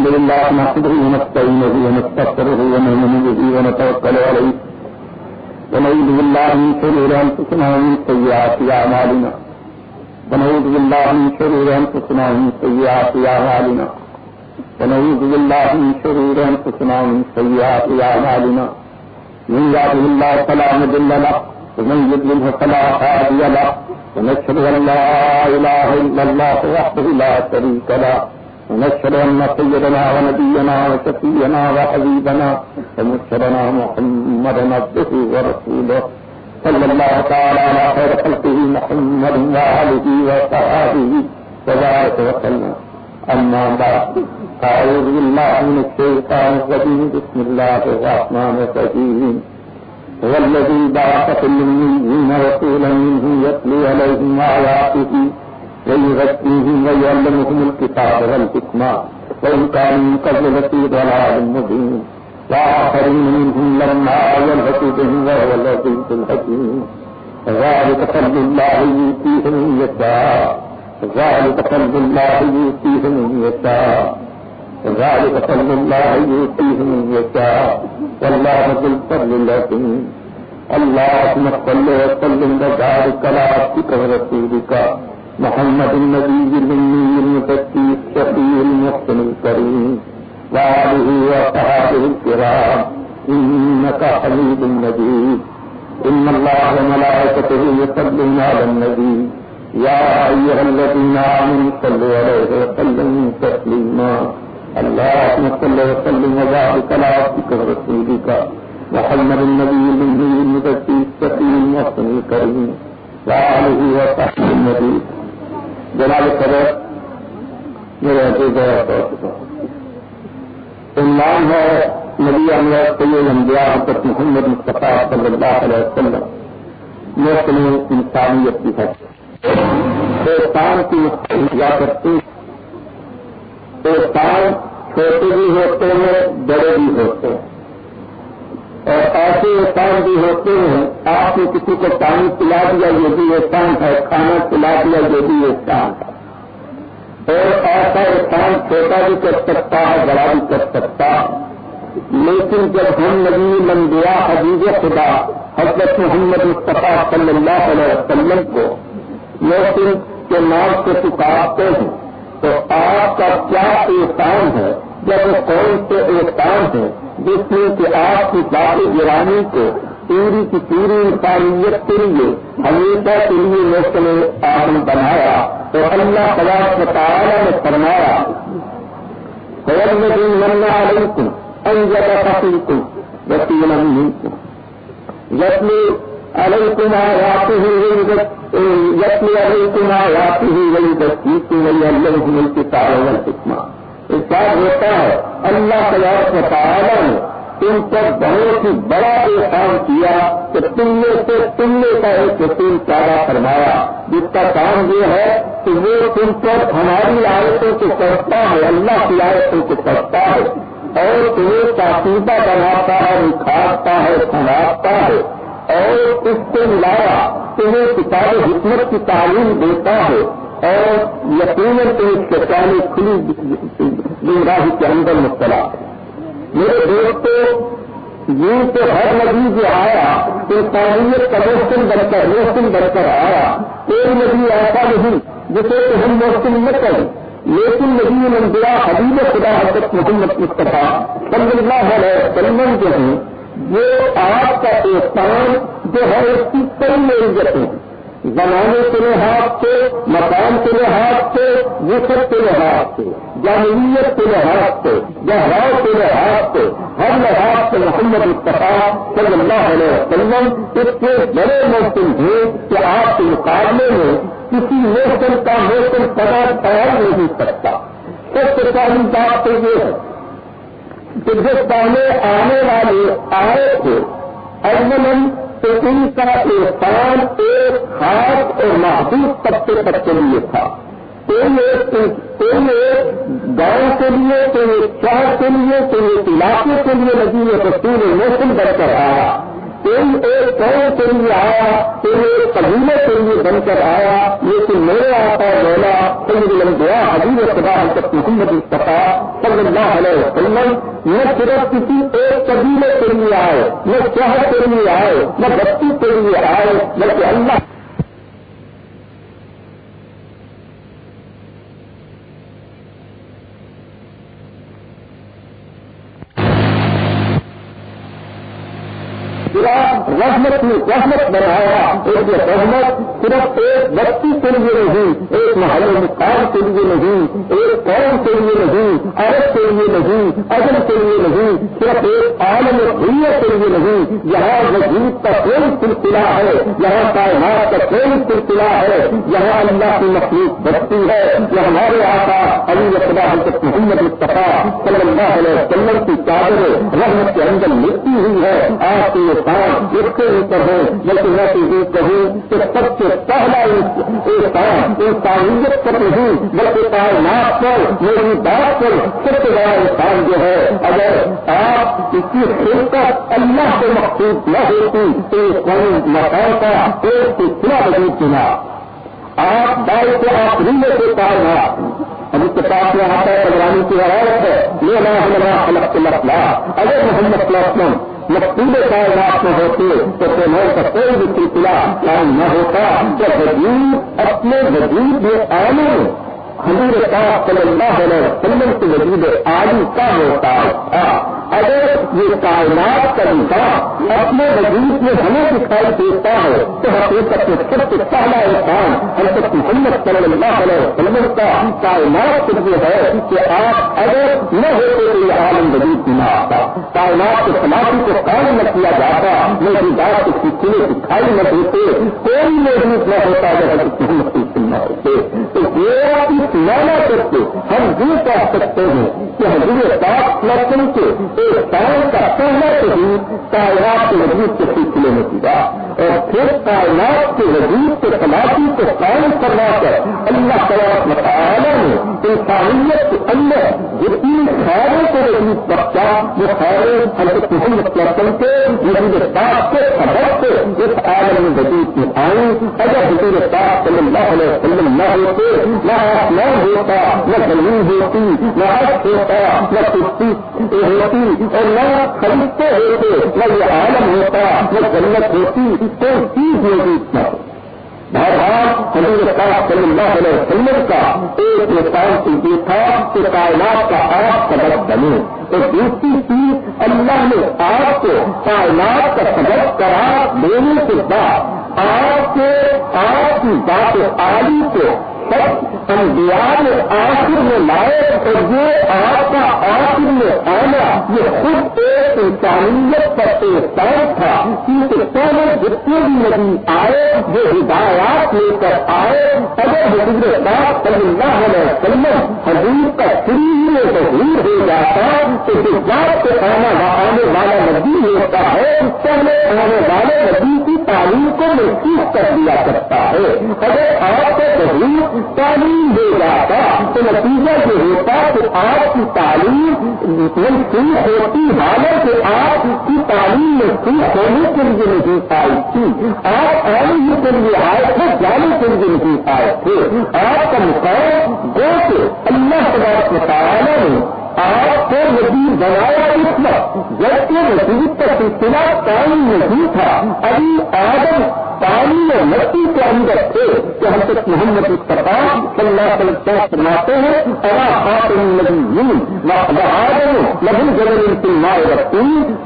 الحمد لله نحمده ونستعينه ونستغفره ونؤمن به ونتوكل عليه. ونعوذ بالله من شرور انفسنا ومن سيئات اعمالنا ونعوذ بالله من شرور انفسنا ومن سيئات اعمالنا ونعوذ بالله من شرور انفسنا ومن سيئات اعمالنا من يهده الله فلا مضل له، ومن يضلله فلا هادي له. ونشهد ان لا اله الا الله وحده لا شريك له. ونشهد ان سيدنا ونبينا وشفينا وحبيبنا ومرشدنا محمدا عبده ورسوله صلى الله تعالى على خير خلقه محمد وآله وصحابه وبارك وسلم. أما بعد، أعوذ بالله من الشيطان الرجيم. بسم الله الرحمن الرحيم. هو الذي بعث في الأميين رسولا منهم يتلو عليهم آياته ويغذيهم ويعلمهم الكتاب والحكمة وإن كانوا من قبل لفي ضلال مبين وآخرين منهم لما يلحقوا بهم وهو العزيز الحكيم ذلك فضل الله يؤتيه من يشاء ذلك فضل الله يؤتيه من يشاء ذلك فضل الله يؤتيه من يشاء والله ذو الفضل العظيم اللهم صل وسلم وبارك على عبدك ورسولك محمد النبي الأمي المزكي الشفيع المحسن الكريم وآله وصحابه الكرام. إنك حميد مجيد. إن الله وملائكته يصلون على النبي. يا أيها الذين آمنوا صلوا عليه وسلموا تسليما. اللهم صل وسلم وبارك على عبدك ورسولك. محمد النبي الأمي المزكي الشفيع المحسن الكريم. وآله وصحبه النبي. جناب صدر میرے عزیز عنوان ہے نبی انور سید انبیاء حضرت محمد مصطفیٰ صلی اللہ علیہ وسلم۔ موسم انسانیت کی ہے۔ دوستان کی کیا کرتی دوستان چھوٹے بھی ہوتے ہیں، بڑے بھی ہوتے ہیں۔ ایسے احسان بھی ہوتے ہیں۔ آپ نے کسی کو پانی پلا دیا یہ بھی احسان ہے، کھانا پلا دیا یہ بھی احسان ہے۔ اور ایسا احسان چھوٹا بھی کر سکتا ہے، بڑا بھی کر سکتا لیکن جب ہم نبی لمبیا حجیز خدا، حضرت محمد مصطفیٰ صلی اللہ علیہ وسلم کو محسن کے نام سے پکارتے ہیں، تو آپ کا کیا احسان ہے؟ جب کون سے احسان ہے جس میں کہ آپ کی ذات گرانی کو پوری کی پوری انسانیت کے لیے، ہمیشہ کے لیے موسم آرم بنایا۔ تو اللہ خلاف تعالیٰ نے فرمایا سور میں دن ملنا علیکم انجب فصیلکم وسیل یتلی علیکم آیاتی یتلی علیکم آیاتی وہی دستی وہی اللہ ملک تعالیٰ والحکمہ۔ ارشاد ہوتا ہے۔ اللہ تبارک و تعالیٰ نے تم پر بہت ہی بڑا احسان کیا کہ تم نے سے تم نے کا ایک یقین پیدا فرمایا۔ جس کا کام یہ ہے کہ وہ تم پر ہماری آیتوں کو پڑھتا ہے۔ اللہ کی آیتوں کو پڑھتا ہے۔ اور تمہیں تاقیدہ بناتا ہے، نکھارتا ہے سنبھالتا ہے۔ اور اس کو ملایا، تمہیں کتاب حکمت کی تعلیم دیتا ہے۔ اور یقیناً تم اس کے پہلے کھلی گمراہی کے اندر مبتلا۔ میرے دوستوں یوں تو ہر نبی جو آیا انسانیت کا موسم بن کر، موسم بن کر آیا۔ کوئی نبی ایسا نہیں جسے کہ ہم موسم نہ کریں۔ لیکن نبی منظرا حبیب خدا حضرت محمد مصطفیٰ صلی اللہ علیہ وسلم جو ہیں، وہ آپ کا احسان جو ہے اس کی کئی عزتیں زمانے کے لحاظ سے، مقام کے لحاظ سے وسط کے لحاظ سے جامعیت کے لحاظ سے گہراؤ کے لحاظ سے، ہر لحاظ سے محمد مصطفیٰ صلی اللہ علیہ وسلم اتنے بڑے موسم تھے کہ آپ کے مقابلے میں کسی موسم کا موسم پتا تیار نہیں سکتا سب سے پہلی بات تو یہ ہے کہ جو پہلے آنے والے آئے تھے اجمن تو ان کا احسان ایک خاص اور محدود طبقے تک کے لیے تھا۔ کوئی ایک گاؤں کے لیے، کوئی ایک شہر کے لیے، کوئی ایک علاقے کے لیے لگی تو رسول موسم بڑھ کر آیا۔ کوئی ایک قوم کے لیے آیا، کوئی ایک قبیلے کے لیے بن کر آیا، لیکن میرے آتا مولا سید الانبیاء حبیب خدا حضرت محمد مصطفیٰ صلی اللہ علیہ وسلم نہ صرف کسی ایک قبیلے کے لیے آئے، نہ شہر کے لیے آئے، نہ بستی کے لیے آئے، بلکہ اللہ رحمت نے رحمت بنایا، ایک رحمت صرف ایک بستی کے لیے نہیں، ایک محل مقام کے لیے نہیں، ایک قوم کے لیے نہیں، عرب کے لیے نہیں عدم کے لیے نہیں، صرف ایک عالم دنیا کے لیے نہیں، یہاں وجود کا کوئی سلسلہ ہے، یہاں کائنات کا کوئی سلسلہ ہے، یہاں اللہ کی مخلوق بستی ہے، یہ ہمارے آقا علی رقبہ حضرت محمد مصطفیٰ صلی اللہ علیہ وسلم کی چادر رحمت کے اندر ملتی ہوئی ہے آپ کے یہ کام اس کے اوپر ہے بلکہ میں تو یہ کہوں کہ سب سے پہلا کام انسانیت پر نہیں، بلکہ کائنات پر، میری بات پر سب سے بڑا انسان جو ہے، اگر آپ اس کی شرکت اللہ سے مخصوص نہ ہوتی، تو یہ قوم مکان کا ایک سلسلہ وجود چنا۔ آپ بائیں سے آپ ریلے سے کائنات اب اس کے پاس میں آتا ہے پروانی کی حرارت ہے۔ یہ نہ ہمارا الگ سے مسئلہ اگر محمد صلی اللہ مقصود کائنات میں ہوتے تو تمہیں کا کوئی بھی سلسلہ قائم نہ ہوتا جب وزیر اپنے وزیر میں آنے حضور پاک صلی اللہ علیہ وسلم کے وزیر عالی کا ہوتا۔ ہے اگر یہ کائنات کا نظام اپنے وجود میں ہمیں دکھائی دیتا ہے تو حقیقت میں سب سے پہلا انسان حضرت محمد صلی اللہ علیہ وسلم کا کائنات یہ ہے کہ آپ اگر نہ ہوتے تو یہ عالم وجود نہ آتا۔ کائنات کے سماپی کو قائم نہ کیا جاتا میری بات کے سلسلے دکھائی نہ دیتے، کوئی موجود نہ ہوتا اگر حضرت محمد کی تو یہ نہ کرتے ہم یہ کہہ سکتے ہیں کہ حضور پاک لڑکن کے ایک کام کا پہلا شہید کائنات کے وجود کے سلسلے میں کیا اور پھر کائنات کے وجود کے تلاشی کو قائم کروا کر اللہ تعالیٰ مطالعہ نے انسانیت کے اندر جتنی خیروں کو وجود بخشا، وہ خیریں حضرت محمد وسلم کے وجود پاک کے سبب سے اس عالم میں وجود میں آئی اگر حضور پاک صلی اللہ علیہ علیہ وسلم نہ ہوتے، نہ آسمان ہوتا، نہ زمین ہوتی، نہ حق ہوتا، نہ کشتی ہوتی، اور نہ خریدتے ہوتے، نہ یہ عالم ہوتا، نہ جنت ہوتی، کوئی چیز موجود نہ بہت حضور پاک صلی اللہ علیہ وسلم کا ایک مقام سے یہ تھا کہ کائنات کا آپ سبق بنے تو دوسری چیز، اللہ نے آپ کو کائنات کا سبق قرار دینے کے بعد آپ کے آپ کی بات عالی کو انبیاء نے آخر میں لائے اور یہ آپ کا آخر میں آنا یہ خود ایک انسانیت کا احسان تھا۔ کیونکہ پہلے جتنے بھی نبی آئے وہ ہدایات لے کر آئے، اگر حضور پاک صلی اللہ علیہ وسلم حضور کا فری میں ظہور ہو جاتا، تو جو بات سے آنا آنے والا نبی ہوتا ہے، پہلے آنے والے نبی کی تعلیم کو محسوس کر دیا کرتا ہے۔ اگر آپ کو ظہور تعلیم دے جاتا تو نتیجہ یہ ہوتا کہ آپ کی تعلیم مطلب محسوس ہوتی حالت کہ آپ کی تعلیم محسوس ہونے کے لیے نہیں آئی تھی۔ آپ آنے کے لیے آئے تھے، جانے کے لیے نہیں آئے تھے۔ آپ کا مقام گو کے اللہ تبارک مطالعہ نے آپ وزیر بنایا اس وقت، جبکہ وزیر کا سلسلہ قائم نہیں تھا۔ ابھی آدم پانی اور مٹی کے اندر تھے کہ ہم تک محمد مصطفیٰ صلی اللہ علیہ وسلم فرماتے ہیں؟ اوا خاتم نبی آدم لبن جبل کی مائے رکھتی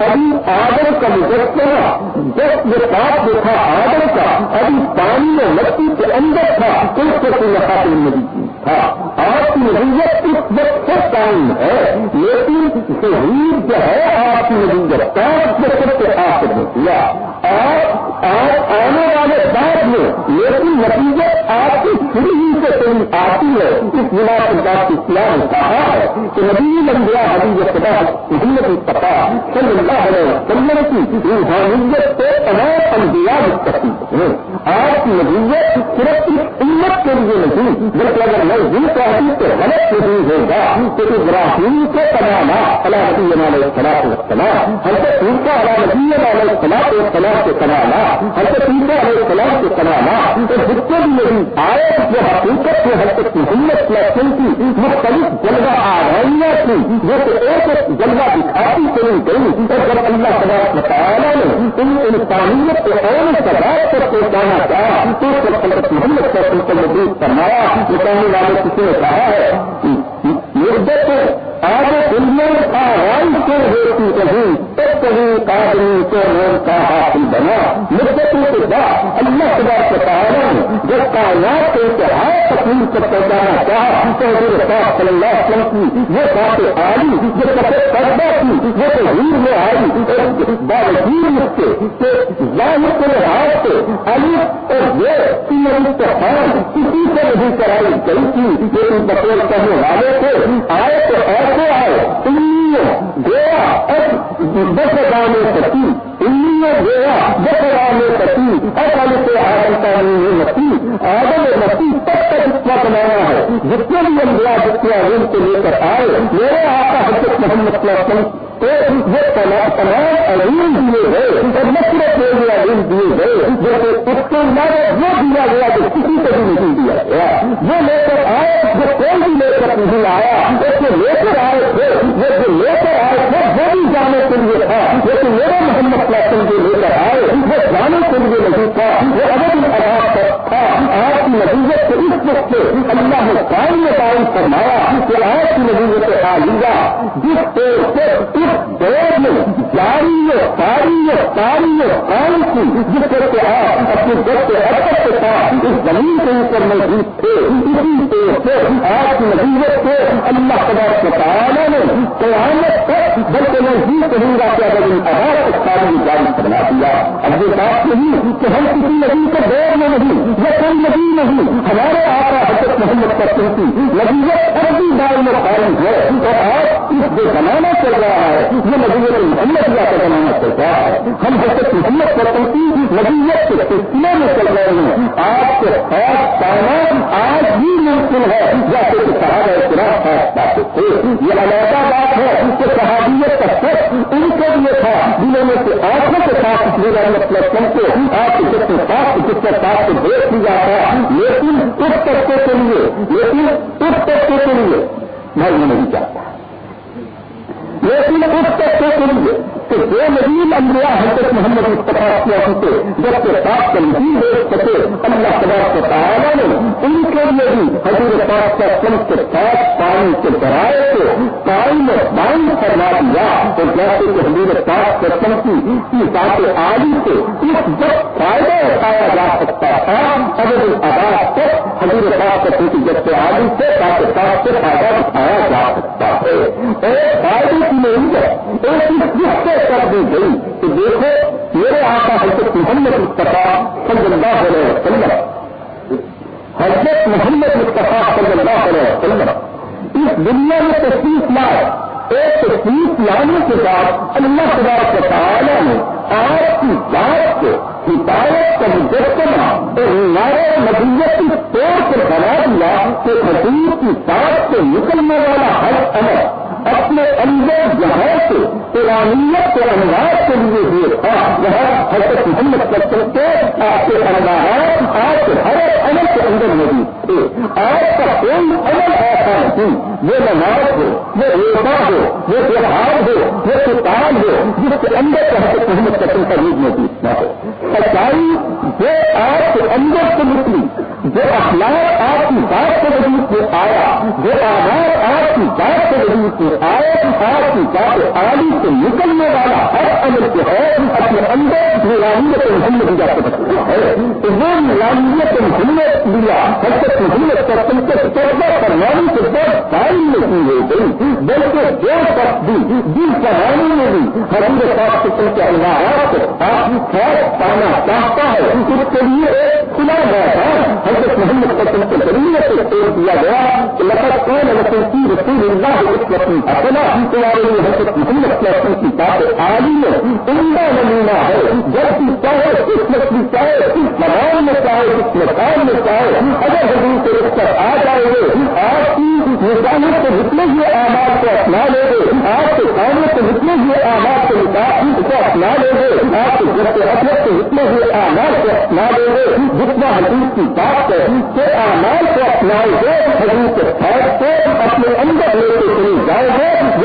ابھی آدم کا مجسمہ جب یہ پاپ جو تھا آدم کا، ابھی پانی اور مٹی کے اندر تھا۔ اس کو کوئی خاتم نبی کی تھا۔ آپ کی نبیت اس وقت سے قائم ہے، لیکن شہید جو ہے، آپ کی نبیت پانچ بچوں سے آخر میں کیا۔ آپ آنے والے بعد میں، لیکن نتیجے آپ کی فری ہی سے کہیں آتی ہے۔ اس بنا پر بات اسلام کہا ہے کہ نبی لمبیا حبیب خدا محمد مصطفیٰ صلی اللہ علیہ وسلم کی روحانیت سے تمام انبیاء مستقی ہیں۔ آپ کی نبیت صرف اس امت کے لیے نہیں، بلکہ اگر میں یہ چاہتی تو غلط نہیں ہوگا۔ تو ابراہیم کو تمانا اللہ نبی علیہ السلام السلام حضرت عیسیٰ علیہ نبی علیہ السلام السلام کے تمانا حضرت عیسیٰ علیہ السلام کے تمانا تو جتنے بھی میری آئے جو حقیقت سے حضرت محمد کلاسن کی مختلف جلوہ آرائیاں تھی جو کہ ایک ایک جلوہ دکھاتی چلی گئی۔ اور جب اللہ تبارک مطالعہ نے ان انسانیت کو اور سزا پر پہنچانا چاہا، تو حضرت محمد کلاسن کو مزید فرمایا نکالنے والے کسی نے کہا ہے مدت آگے دنیا آواز سے ہوتی کہیں تو کہیں آدمی کو نام کا حاصل بنا۔ مدتوں کے بعد اللہ خدا کے کارن جب کائنات کے اتحاد تکلیف کو پہنچانا چاہا، تو حضور صاحب صلی اللہ علیہ وسلم کی وہ بات آئی جو سب پیدا کی وہ تحریر میں آئی۔ باوجود اس کے کہ ظاہر کے لحاظ سے علی اور یہ تین خان کسی سے نہیں کرائی گئی تھی، لیکن بطور کہنے والے تھے، آئے تو ایسے آئے گیا دس گانے ستی انیوں گیا دس گانے ستی اصل سے آدم کا نہیں نتی آدم نتی تب تک ہے جتنے بھی انبیاء جتنے علم کو لے کر آئے، میرے آقا حضرت محمد صلی اللہ علیہ وسلم تو یہ تمام علیم دیے گئے، اور نفرت کے لیے علم دیے گئے جیسے اس کے علاوہ وہ دیا گیا جو کسی کو بھی نہیں دیا گیا۔ وہ لے کر آئے، جو کوئی بھی لے کر نہیں آیا، اس کو لے کر آئے تھے، وہ جو لے کر آئے تھے، وہ بھی جانے کے لیے تھا۔ لیکن میرا محمد پلاسن جو لے کر آئے، وہ جانے کے لیے نہیں تھا۔ وہ ابھی آواز پر آپ کی نتیجت سے اس وقت اللہ نے قائم میں قائم فرمایا کہ آپ کی نتیجت آ لیا جس طور سے دور میں جاری ساری ساری قائم کی جس طرح سے آپ اپنے دوست اربت کے ساتھ اس زمین کے اوپر موجود تھے، اسی طور سے آپ کی نتیجت سے اللہ خدا کے تعالیٰ نے قیامت تک بلکہ میں ہی کہوں گا کہ اگر ان آواز کو جاری کرنا دیا، اب یہ بات نہیں کہ ہم کسی ندی کو دور میں نہیں یا کوئی ندی نہیں، ہمارے آقا حضرت محمد کرتے کی نبیت عربی دار میں قائم ہے اور آپ اس جو زمانہ چل رہا ہے یہ نبی محمد اللہ کا زمانہ چل رہا ہے ہم حضرت محمد کرتے کی نبیت کے سلسلے میں چل رہے ہیں۔ آپ کے خاص پانا آج بھی ممکن ہے۔ جیسے کہ صحابہ خلاف خاص بات تھے یہ علیحدہ بات ہے کہ صحابیت کا سچ ان کے لیے تھا۔ جنہوں میں سے آنکھوں کے ساتھ اس میرا مطلب کو آپ کے جتنے ساتھ جس کے ساتھ کو دیکھ لیا تھا۔ لیکن اس طبقے کے لیے، لیکن اس طبقے کے لیے، میں یہ نہیں چاہتا۔ لیکن اس کے لیے کہ جو نظیم انبیاء حضرت محمد مصطفیٰ کیا ہوتے جب کے ساتھ کا نہیں دیکھ سکے اللہ خدا کے تعالیٰ نے ان کے لیے بھی حضور پاک کا سن کے ساتھ پانی کے ذرائع کو قائم قائم کروا دیا۔ تو جیسے کہ حضور پاک کے سن کی بات آدی سے اس وقت فائدہ اٹھایا جا سکتا تھا اگر اس آواز تک حضور پاک کے سن جب سے آدی سے، تاکہ پاک سے فائدہ اٹھایا جا سکتا ہے۔ ایک فائدے کی ایک سے کر دی گئی کہ دیکھو، میرے آقا حضرت محمد مصطفیٰ صلی اللہ علیہ وسلم، حضرت محمد مصطفیٰ صلی اللہ علیہ وسلم، اس دنیا میں تشریف لائے۔ ایک تشریف لانے کے بعد اللہ خدا کے تعالیٰ نے آپ کی بات کو ہدایت کا مجسمہ اور نئے نبیت کی طور پر بنا دیا کہ حضور کی بات سے نکلنے والا ہر عمل اپنے اندر جہاں سے ایرانیت کے انداز کے لیے ہوئے تھا جہاں حضرت محمد کر سکتے آپ کے انداز آپ کے ہر عمل کے اندر موجود تھے۔ آپ کا کوئی عمل ایسا نہیں۔ وہ نماز ہو، وہ روزہ ہو، وہ تہوار ہو، وہ کتاب ہو، جس کے اندر حضرت محمد کسم کا یوز موجود نہ ہو سچائی جو آپ کے اندر سے نکلی۔ جو اخلاق آپ کی بات سے وجود میں آیا، جو آواز آپ کی بات سے وجود میں آئے آپ کی بات آدی سے نکلنے والا ہر عمل جو ہے اپنے اندر نیلامیت محمد لیا جا ہے۔ تو وہ نیلامیت محمد لیا حضرت محمد کا سن کے چودہ پروانی کے بعد تعلیم میں کی ہو گئی بلکہ جو شخص بھی دل چلانے میں بھی حضور صاحب قسم کے اللہ آپ کی خیر پانا چاہتا ہے، اس کے لیے ایک کھلا گیا تھا حضرت محمد قسم کے ذریعے سے توڑ دیا گیا کہ لطف کون رسول کی رسول اللہ اس وقت تمہارے لیے حضرت محمد قسم کی بات عالی میں عمدہ نمونہ ہے جب کی چاہے کس مچھلی چاہے کس زبان میں، چاہے کس مقام میں، چاہے اگر حضور کے رخ پر آ جائے گے آپ کی نشانت سے جتنے بھی آماد کو اپنا لے گے آپ کے سامنے سے جتنے ہوئے آماد کے نکاح کو اپنا لیں گے، آپ کے گھر کے حضرت سے جتنے ہوئے آماد کو اپنا لیں گے، جتنا حدیث کی بات ہے کہ آماد کو اپنائے گے، حدیث کے خیر کو اپنے اندر لے کے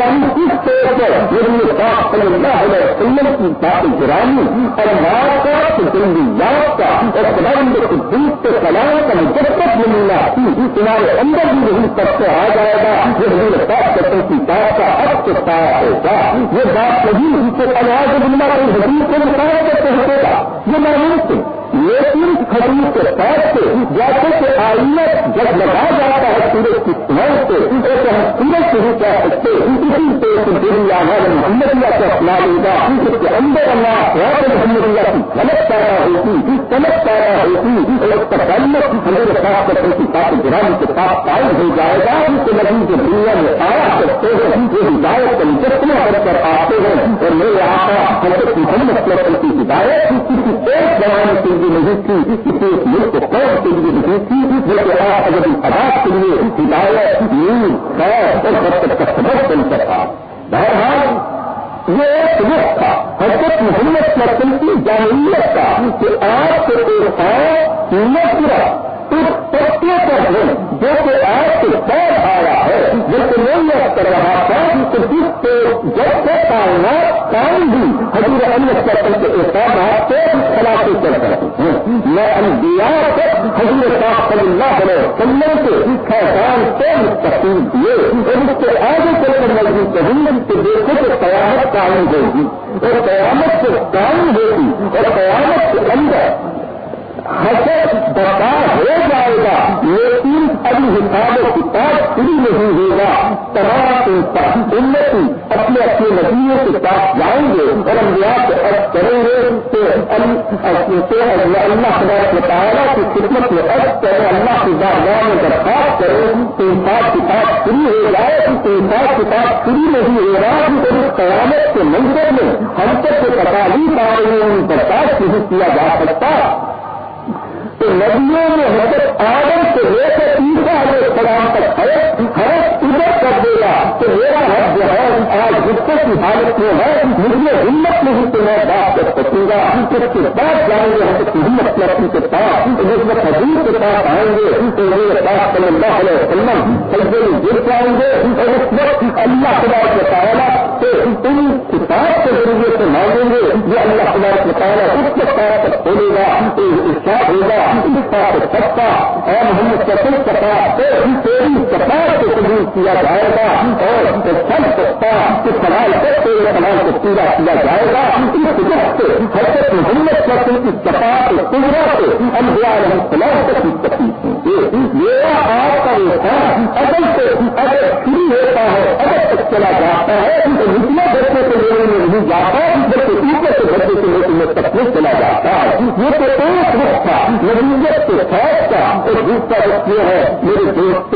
اس طور پر یہ بات اللہ علیہ وسلم کی بات گرانی اور مار کا زندگی یاد کا اور سلام کے کلام کا مجبت نمونہ تمہارے اندر بھی نہیں سب سے آ جائے گا یہ حضور پاک کرتے کی بات کا حق کے ساتھ ہوگا یہ بات نہیں ان سے آواز بننا کوئی حضور کو مقابلہ کرتے ہوتے گا یہ ناممکن لیکن خرید کے ساتھ سے جیسے کہ آئینہ جب لگا جاتا ہے سورج کی سنائی سے ایسے ہم سورج سے ہی کہہ سکتے اسی سے دنیا محمدیہ کو اپنا لے گا اس کے اندر اللہ محمدیہ کی غلط پیدا ہوتی سمجھ پیدا ہوتی اور تکلف ہمارے ساتھ کرنے کی بات گرام کے ساتھ قائم ہو جائے گا کہ نبی جو دنیا میں آیا کرتے ہیں یہ ہدایت کا مجسمہ بن کر آتے ہیں، اور میرے آقا حضرت محمد صلی اللہ علیہ وسلم کی ہدایت کسی ایک زمانے کے لیے نہیں تھی کسی ایک ملک کے لیے نہیں تھی آپ اگر کے لیے ہدایت خیر اور سب تک کا سبق بن تھا بہرحال یہ ایک وقت تھا حضرت محمد وسلم کی کا کہ آپ کے اس پر جو کہ آپ کے پیر آیا ہے میں یہ کر رہا تھا کہ جس کو جب سے پالنا کام بھی حضور علی سرکل کے احساسات سے خلاصی کر سکتے ہیں۔ میں انبیاء کو حضور صاحب صلی اللہ علیہ وسلم کے خیزان سے مستقیم دیے اور اس کے آگے چل کر مزید کہوں کہ دیکھو کہ قیامت قائم ہوگی۔ اور قیامت سے قائم ہوگی۔ اور قیامت کے اندر حسد بتا ہو جائے گا۔ یہ لیکن ابھی حساب و کتاب شروع نہیں ہوگا۔ تمام انتی اپنے اپنے نتیجے کے پاس جائیں گے اور انبیاء کو عرض کریں گے کہ اللہ خدا کے تعالیٰ کی خدمت میں عرض کریں، اللہ کی بارگاہ میں درخواست کریں تو حساب کتاب شروع ہو جائے تو حساب کتاب شروع نہیں ہو رہا اور اس قیامت کے منظر میں ہم تک جو تکالیف آ رہی ہیں ان برداشت نہیں کیا جا سکتا۔ تو ندیوں میں حضرت آدم سے لے کر تیسرا علیہ السلام تک ہے ہر ادھر کر دے گا تو میرا حق جو ہے آج غصے کی حالت میں ہے مجھے ہمت نہیں تو میں بات کر سکوں گا اس کے بعد جائیں گے؟ حضرت ہمت لڑکی کے پاس جس میں حضور کے پاس آئیں گے؟ تو میرے پاس صلی اللہ علیہ وسلم سجدے میں گر جائیں گے اور اس وقت اللہ خدا کے تعالیٰ ان کتاب کے ذریعے سے مانگیں گے، یہ اللہ خدا کے تعالیٰ اس کے پاس تک کھولے گا ارشاد ہوگا سکتا اور محمد کسل سپا تیری سپا سے قبول کیا جائے گا، اور سب سکتا کہ سوال کرتے ہوئے سوال کو پورا کیا جائے گا۔ اس وقت حضرت محمد کسل کی سپا کے پورا سے ہم علیہ السلام تک کی تکلیف ہوں میرا آپ کا انسان اگر سے اگر شروع ہوتا ہے، اگر تک چلا جاتا ہے تو بچے کے لیے میں نہیں جاتا بلکہ اوپر کے بچے کے لیے میں تکلیف چلا جاتا ہے یہ تو ایک وقت تھا نبیت کے خیال کا اور دوسرا وقت یہ ہے۔ میرے دوست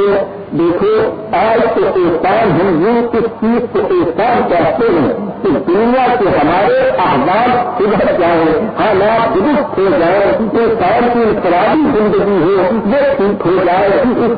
دیکھو، آج کے احسان ہم یوں کس چیز کو احسان کہتے ہیں کہ دنیا کے ہمارے احباب ادھر جائیں، حالات درست ہو جائے انسان کی انفرادی زندگی ہو وہ ٹھیک ہو جائے اس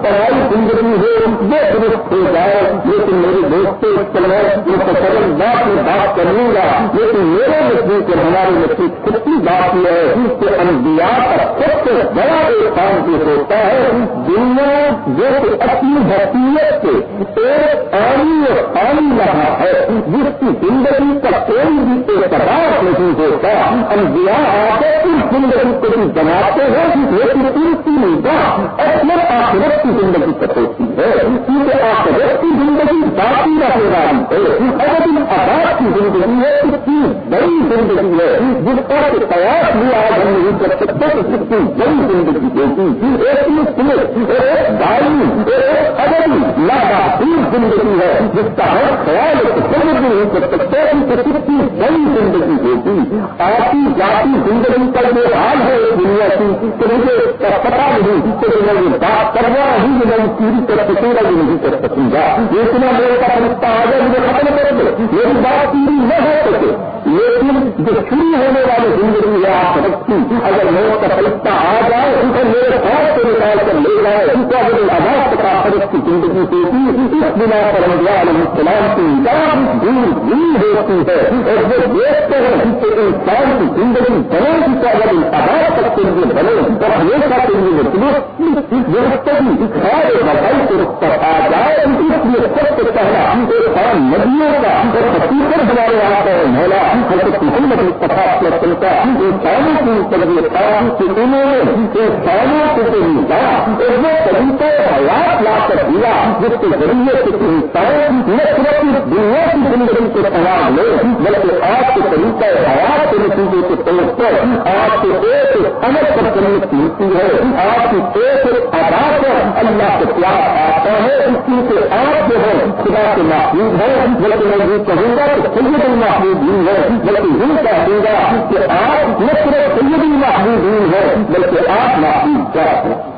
زندگی ہو وہ درست ہو جائے، لیکن میرے دوستوں میں مستقل بات میں بات کروں گا، لیکن میرے نزدیک اور ہمارے نزدیک کتنی بات یہ ہے کہ انبیاء کا سب سے بڑا احسان یہ ہوتا ہے، دنیا جو اپنی حیثیت سے ایک پانی اور پانی رہا ہے، جس کی زندگی کا کوئی بھی اعتبار نہیں ہوتا۔ انبیاء آتے اس زندگی کو بھی بناتے ہیں، لیکن ان کی نگاہ اپنے آخرت کی زندگی پر ہوتی ہے۔ کیونکہ آخرت کی زندگی باقی رہنے والی ہے اگر ان آباد کی زندگی ہے اس کی بڑی زندگی ہے، جس کا تیار بھی آج ہم نہیں کر سکتے، تو اس کی بڑی زندگی ہوگی۔ ایک ایک دائی ایک ادبی لاباطور زندگی ہے، جس کا ہر خیال سمجھ نہیں کر سکتے ان کو کتنی بڑی زندگی ہوتی آپ کی ذاتی زندگی کا جو حال ہے دنیا کی کہ مجھے پتا نہیں کہ میں یہ بات کروا ہی میں پوری طرح سے پورا بھی نہیں کر سکوں گا۔ اتنا میرے کا رشتہ آ جائے مجھے ختم کر دے میری بات پوری نہ ہو سکے۔ لیکن جو شروع ہونے والی زندگی ہے آپ رکھتی اگر میرے کا فرشتہ آ جائے، تو میرے ہاتھ سے نکال کر لے جائے۔ ان کو اگر آزاد کا فرق کی زندگی ہوتی اس بنا پر علیہ السلام کی انجام دور دور ہوتی ہے اور وہ دیکھتے ہیں کہ انسان کی زندگی بنے کی اگر آزاد تک کے لیے بنے اور ہمیشہ کے لیے درستگی خیر بھائی کے رخ پر آ جائے، اس لیے سب سے پہلا ایک ندیوں کا اور حقیقت ہمارے یہاں پر مولا حضرت محمد مصطفیٰ کے چلتا انسانوں کی تربیت کہ انہوں نے انسانوں کو جو نظام اور وہ طریقے حیات لا کر دیا، جس کے ذریعے سے انسان نہ صرف دنیا کی زندگی کے تمام لے بلکہ آپ کے طریقہ حیات کے نتیجے کے طور پر آپ کے ایک امر پر جنت ملتی ہے۔ آپ کی ایک ادا پر اللہ سے پیار آتا ہے۔ اس کی سے آپ جو ہے خدا کے محبوب ہے بلکہ میں یہ کہوں گا کہ سید المحبوب نہیں ہے بلکہ یہ کہہ دوں گا کہ آپ نہ صرف سید المحبوب نہیں ہے بلکہ آپ محبوب کیا ہے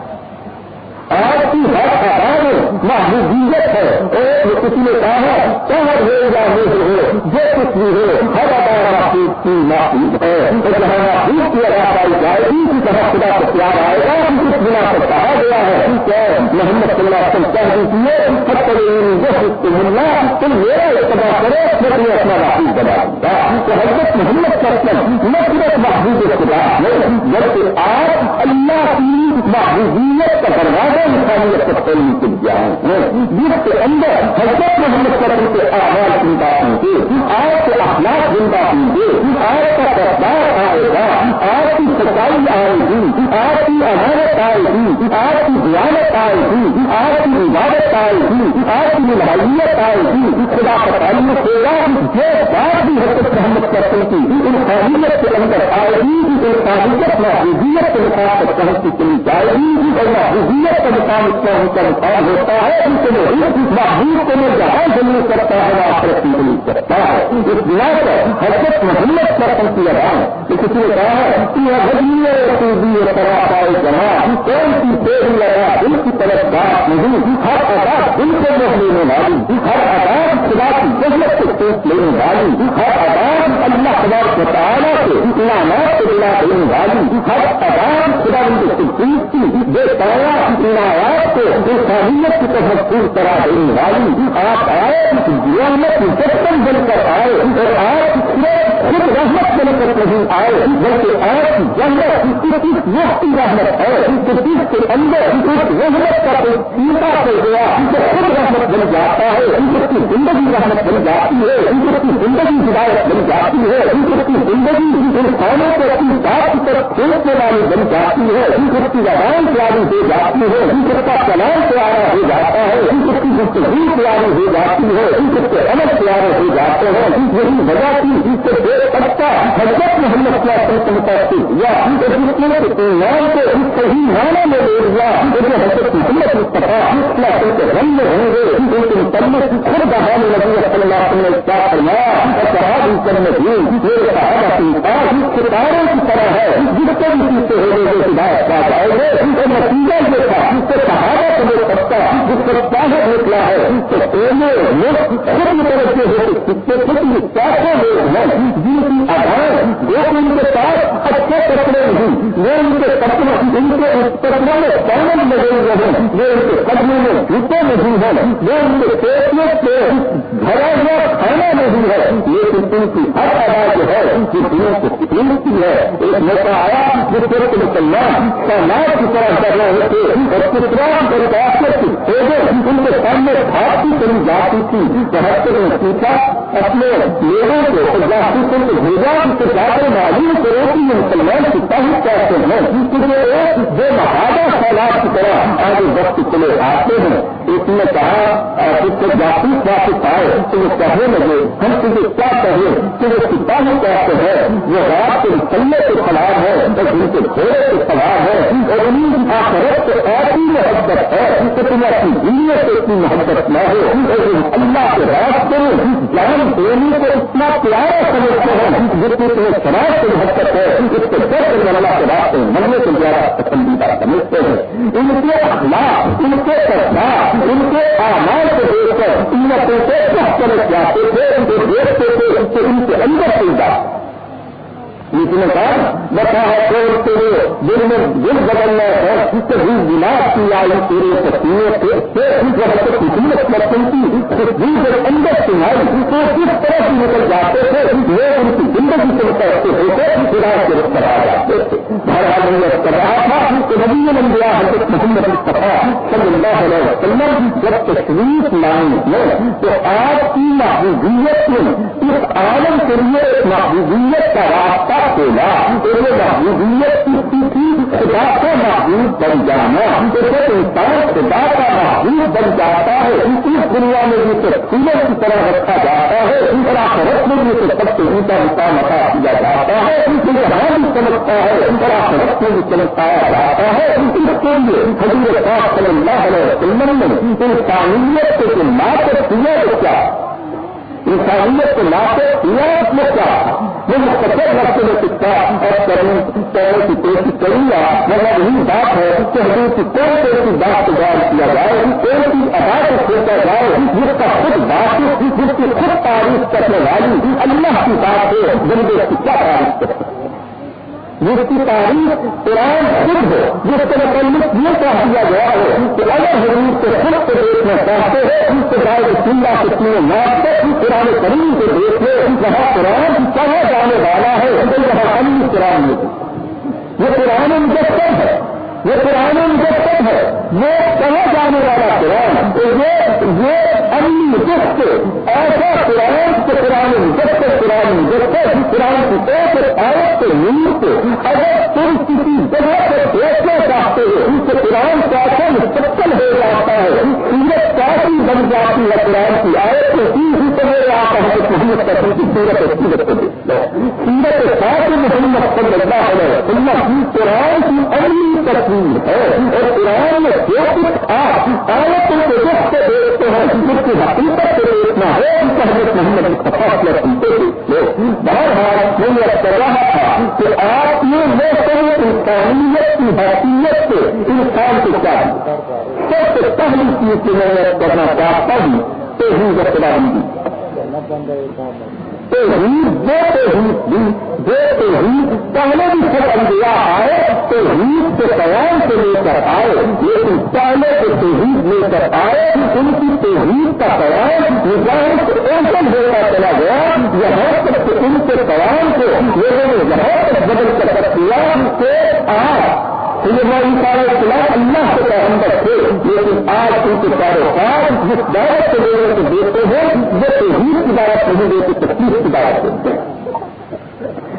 آپ کی ہر آواز محبوبیت ہے، ایک کسی نے کہا ہے، تو ہر یا نہیں ہو، جو کچھ بھی ہو، ہر ادا آپ کی محبوب ہے جہاں محبوب کی ادا جائے گی کہ جہاں خدا کو پیار آئے گا کس بنا پر کہا گیا ہے کہ محمد صلی اللہ علیہ وسلم کہہ دیجیے فتح جو ملنا تم میرا اتباع کرو میں تمہیں اپنا محبوب بنا دوں گا تو حضرت محمد کا نہ صرف محبوب خدا ہے بلکہ آپ اللہ کی محبوبیت کا دروازہ انسانیت کو پھیلنے کے لیے آئے ہیں جس کے اندر حضرت محمد کرم کے آواز زندہ ہوں گے آپ کے اخلاق زندہ ہوں گے آپ آپ کا کردار آئے گا آپ کی سچائی آئے گی آپ کی عمارت آئے گی آپ کی زیادت آئے گی آپ کی عبادت آئے گی آپ کی ملائیت آئے گی خدا کا تعلق ہوگا جو بات بھی حضرت محمد کرتے کی انسانیت کے اندر آئے گی انسانیت محبوبیت کے مقام تک پہنچنے کے لیے جائے گی، اور محبوبیت کا مقام اس کا ان کا مقام ہوتا ہے، ان کے لیے محبوب کو میں جہاں زمین کرتا ہے، وہ آخرت کی زمین کرتا ہے۔ اس بنا پر حضرت محمد کا پنکھی ادا ہے کسی نے کہا ہے کہ یہ غزلی کرا پائے جمع کون سی پیڑ لگا دل کی طرف بات نہیں، ہر آزاد دل کو موہ لینے والی، ہر آزاد خدا کی جہت سے سوچ لینے والی، ہر آزاد اللہ خدا کے تعالیٰ سے انعامات کو دلا دینے والی، ہر آزاد خدا ان کی، بے تعالیٰ پایا عنایات کو بے انسانیت کی طرف پور کرا دینے والی۔ آپ آئے جیون میں بچپن بن کر آئے، اور آپ خود رحمت بن کر نہیں آئے، بلکہ آپ جنت اس وقت کی رحمت ہے۔ جس کے اندر اس رحمت کا کوئی چیتا ہو گیا جو خود رحمت بن جاتا ہے اس کی زندگی رحمت بن جاتی ہے اس کی زندگی ہدایت بن جاتی ہے اس کی زندگی انسانوں کو اپنی بات کی طرف کھیلنے والی بن جاتی ہے اس کی زبان پیاری ہو جاتی ہے ان کا کلام پیارا ہو جاتا ہے ان کی گفتگو پیاری ہو جاتی ہے ان کے عمل پیارے ہو جاتے ہیں یہی وجہ کی جس سے بے پکا حضرت محمد کیا متاثر ہوا ایمان کو اس صحیح مانا میں لے لیا جو حضرت محمد مصطفیٰ اصلاح کے رنگ ہوں گے ان کے متعلق خود بہانے نبی صلی اللہ نے کیا فرمایا کرنے بھی میرے صحابہ کی ستاروں کی طرح ہے، جس کو بھی چیز سے ہونے کے ہدایت پا جائے گے اور نتیجہ یہ تھا جس سے صحابہ کو سکتا جس سے باہر نکلا ہے اس سے پہلے لوگ خود متوجہ ہوتے اس سے خود کیسے لوگ ہیں، جن کی آدھار جو ان کے پاس اچھے کپڑے نہیں، وہ ان کے کپڑے، ان کے کپڑوں میں پاؤن لگے ہوئے ہیں، وہ ان کے قدموں میں جوتے نہیں ہیں، وہ ان کے پیٹوں سے بھرا ہوا کھانا نہیں ہے لیکن ان کی ہر ادا جو ہے، ان دنوں کو قیمتی ہے۔ ایک موقع آیا جو پورے مسلمان سماج کی طرح کر رہے تھے اور کترام پر ان کے سامنے بھاگ کی کری جاتی تھی۔ بہتر نے پوچھا، اپنے لوگوں کو جاسوسوں کو بھیجا کہ جا کر معلوم کرو کہ یہ مسلمان کتنا ہی کہتے ہیں۔ کیونکہ ایک بے محادہ طرح وقت چلے آتے ہیں۔ اس نے کہا جس سے جاسوس واپس آئے تو وہ کہنے لگے، ہم تجھے کیا کہیں؟ کہ وہ سپاہی کہتے ہیں، وہ آپ کے مسلے کے سوال ہے، اور جن کے گھوڑے کے سوال ہے، اور انہیں آخرت سے ایسی محبت ہے کہ تم اپنی دنیا سے اتنی محبت نہ ہو، اور اللہ کے راستے میں جان دینے کو اتنا پیارا سمجھتے ہیں جتنی تمہیں سماج سے محبت ہے۔ اس کے در سے اللہ کے راستے مرنے کو زیادہ پسندیدہ سمجھتے ہیں۔ ان کے اخلاق، ان کے کردار ان کے آمار کو دیکھ کر قیمتوں سے سمجھ جاتے تھے ان کو دیکھتے تھے ان کے اندر سے جاتے لیکن کہا بتا ہے پیڑ کے دل میں دل بدلنا ہے کبھی دماغ کی آئی تیرے تصویر سے خدمت کرتے کی خوشبو جب اندر سنائی تو کس طرح سے نکل جاتے تھے وہ ان کی زندگی سے کرتے ہوتے خدا کے رفتہ آ جاتے تھے بہرحال میں کر رہا تھا کہ نبی نے دیا حضرت محمد مصطفیٰ صلی اللہ علیہ وسلم جب تشریف لائیں ہے تو آپ کی محبوبیت میں اس عالم کے لیے ایک محبوبیت کا راستہ کھولا تو محبوبیت کی تھی، خدا کا محبوب بن جانا۔ تو انسان خدا کا محبوب بن جاتا ہے۔ اس دنیا میں بھی اسے سورج کی طرح رکھا جاتا ہے۔ اور آخرت میں بھی اسے سب سے اونچا مقام عطا کیا جاتا ہے۔ یہاں بھی چمکتا ہے۔ اور آخرت میں بھی چمکایا جاتا ہے۔ اس کے لیے حضور پاک صلی اللہ علیہ وسلم نے انسانیت کو جو مات کیا کیا انسانیت کو لاتے کیا اس میں کیا؟ وہ سب راستے میں سکتا اور کرنے کی کوشش کروں گا، مگر یہی بات ہے کہ ہمیں کی کوئی طرح کی بات کو بیان کیا جائے، کوئی سی ادا کو سوچا جائے، جس کا خود بات جس کی خود تعریف کرنے والی اللہ کی بات ہے جن کی کیا تعریف کر سکتے جس کی تاریخ قرآن خود ہو جس کے متعلق یہ کہہ دیا گیا ہے کہ اگر حضور سے خود کو دیکھنا چاہتے ہیں، ان سے جائے چندہ کے تین ناپ سے قرآن کریم کو دیکھ لے جہاں قرآن کہاں جانے والا ہے وہاں کمی قرآن میں یہ قرآن مجسم ہے، یہ قرآن مجسم ہے وہ کہاں جانے والا قرآن یہ امی مجسم ایسا قرآن کے قرآن مجسم قرآن مجسم قرآن کی ایک آیت کے نیند کو اگر تم کسی جگہ سے دیکھنا چاہتے ہو ان سے قرآن کیسے مستقل ہو جاتا ہے سیرت کیسی بن جاتی ہے قرآن کی آیت کے تین ہی تو میرے آپ حضرت محمد کرنے کی سیرت سیرت کو دیکھ لو سیرت ساتھ محمد صلی اللہ علیہ وسلم قرآن کی اگلی تصویر ہے، اور قرآن میں جو کچھ آپ آیتوں کے رخ سے دیکھتے ہیں جس کی حقیقت سے دیکھنا ہے ان کا ہمیں محمد فیصلہ سنتے تھے بہر بار میں یہ کر رہا تھا کہ آپ نے وہ سب انسانیت کی حیثیت سے انسان کو چاہیے سب سے پہلی چیز کی میں کرنا چاہتا ہوں تو ہی رقبہ بندی توحید جو توحید جو توحید پہلے بھی سب انبیاء آئے توحید کے قیام سے لے کر آئے، لیکن پہلے کے توحید لے کر آئے، ان کی توحید کا قیام نظام سے ایسا ہوتا چلا گیا۔ یہاں تک کہ ان کے قیام کو لوگوں نے یہاں تک بدل کر رکھ دیا کہ آپ سارے خلاف اللہ کے پیغمبر تھے، لیکن آج ان کے کاروبار جس دعوت کے لوگوں کو دیتے ہیں وہ توحید کی دعوت نہیں دیتے تکلیف کی دعوت دیتے ہیں اسی سے دوسرے پیغمبروں کی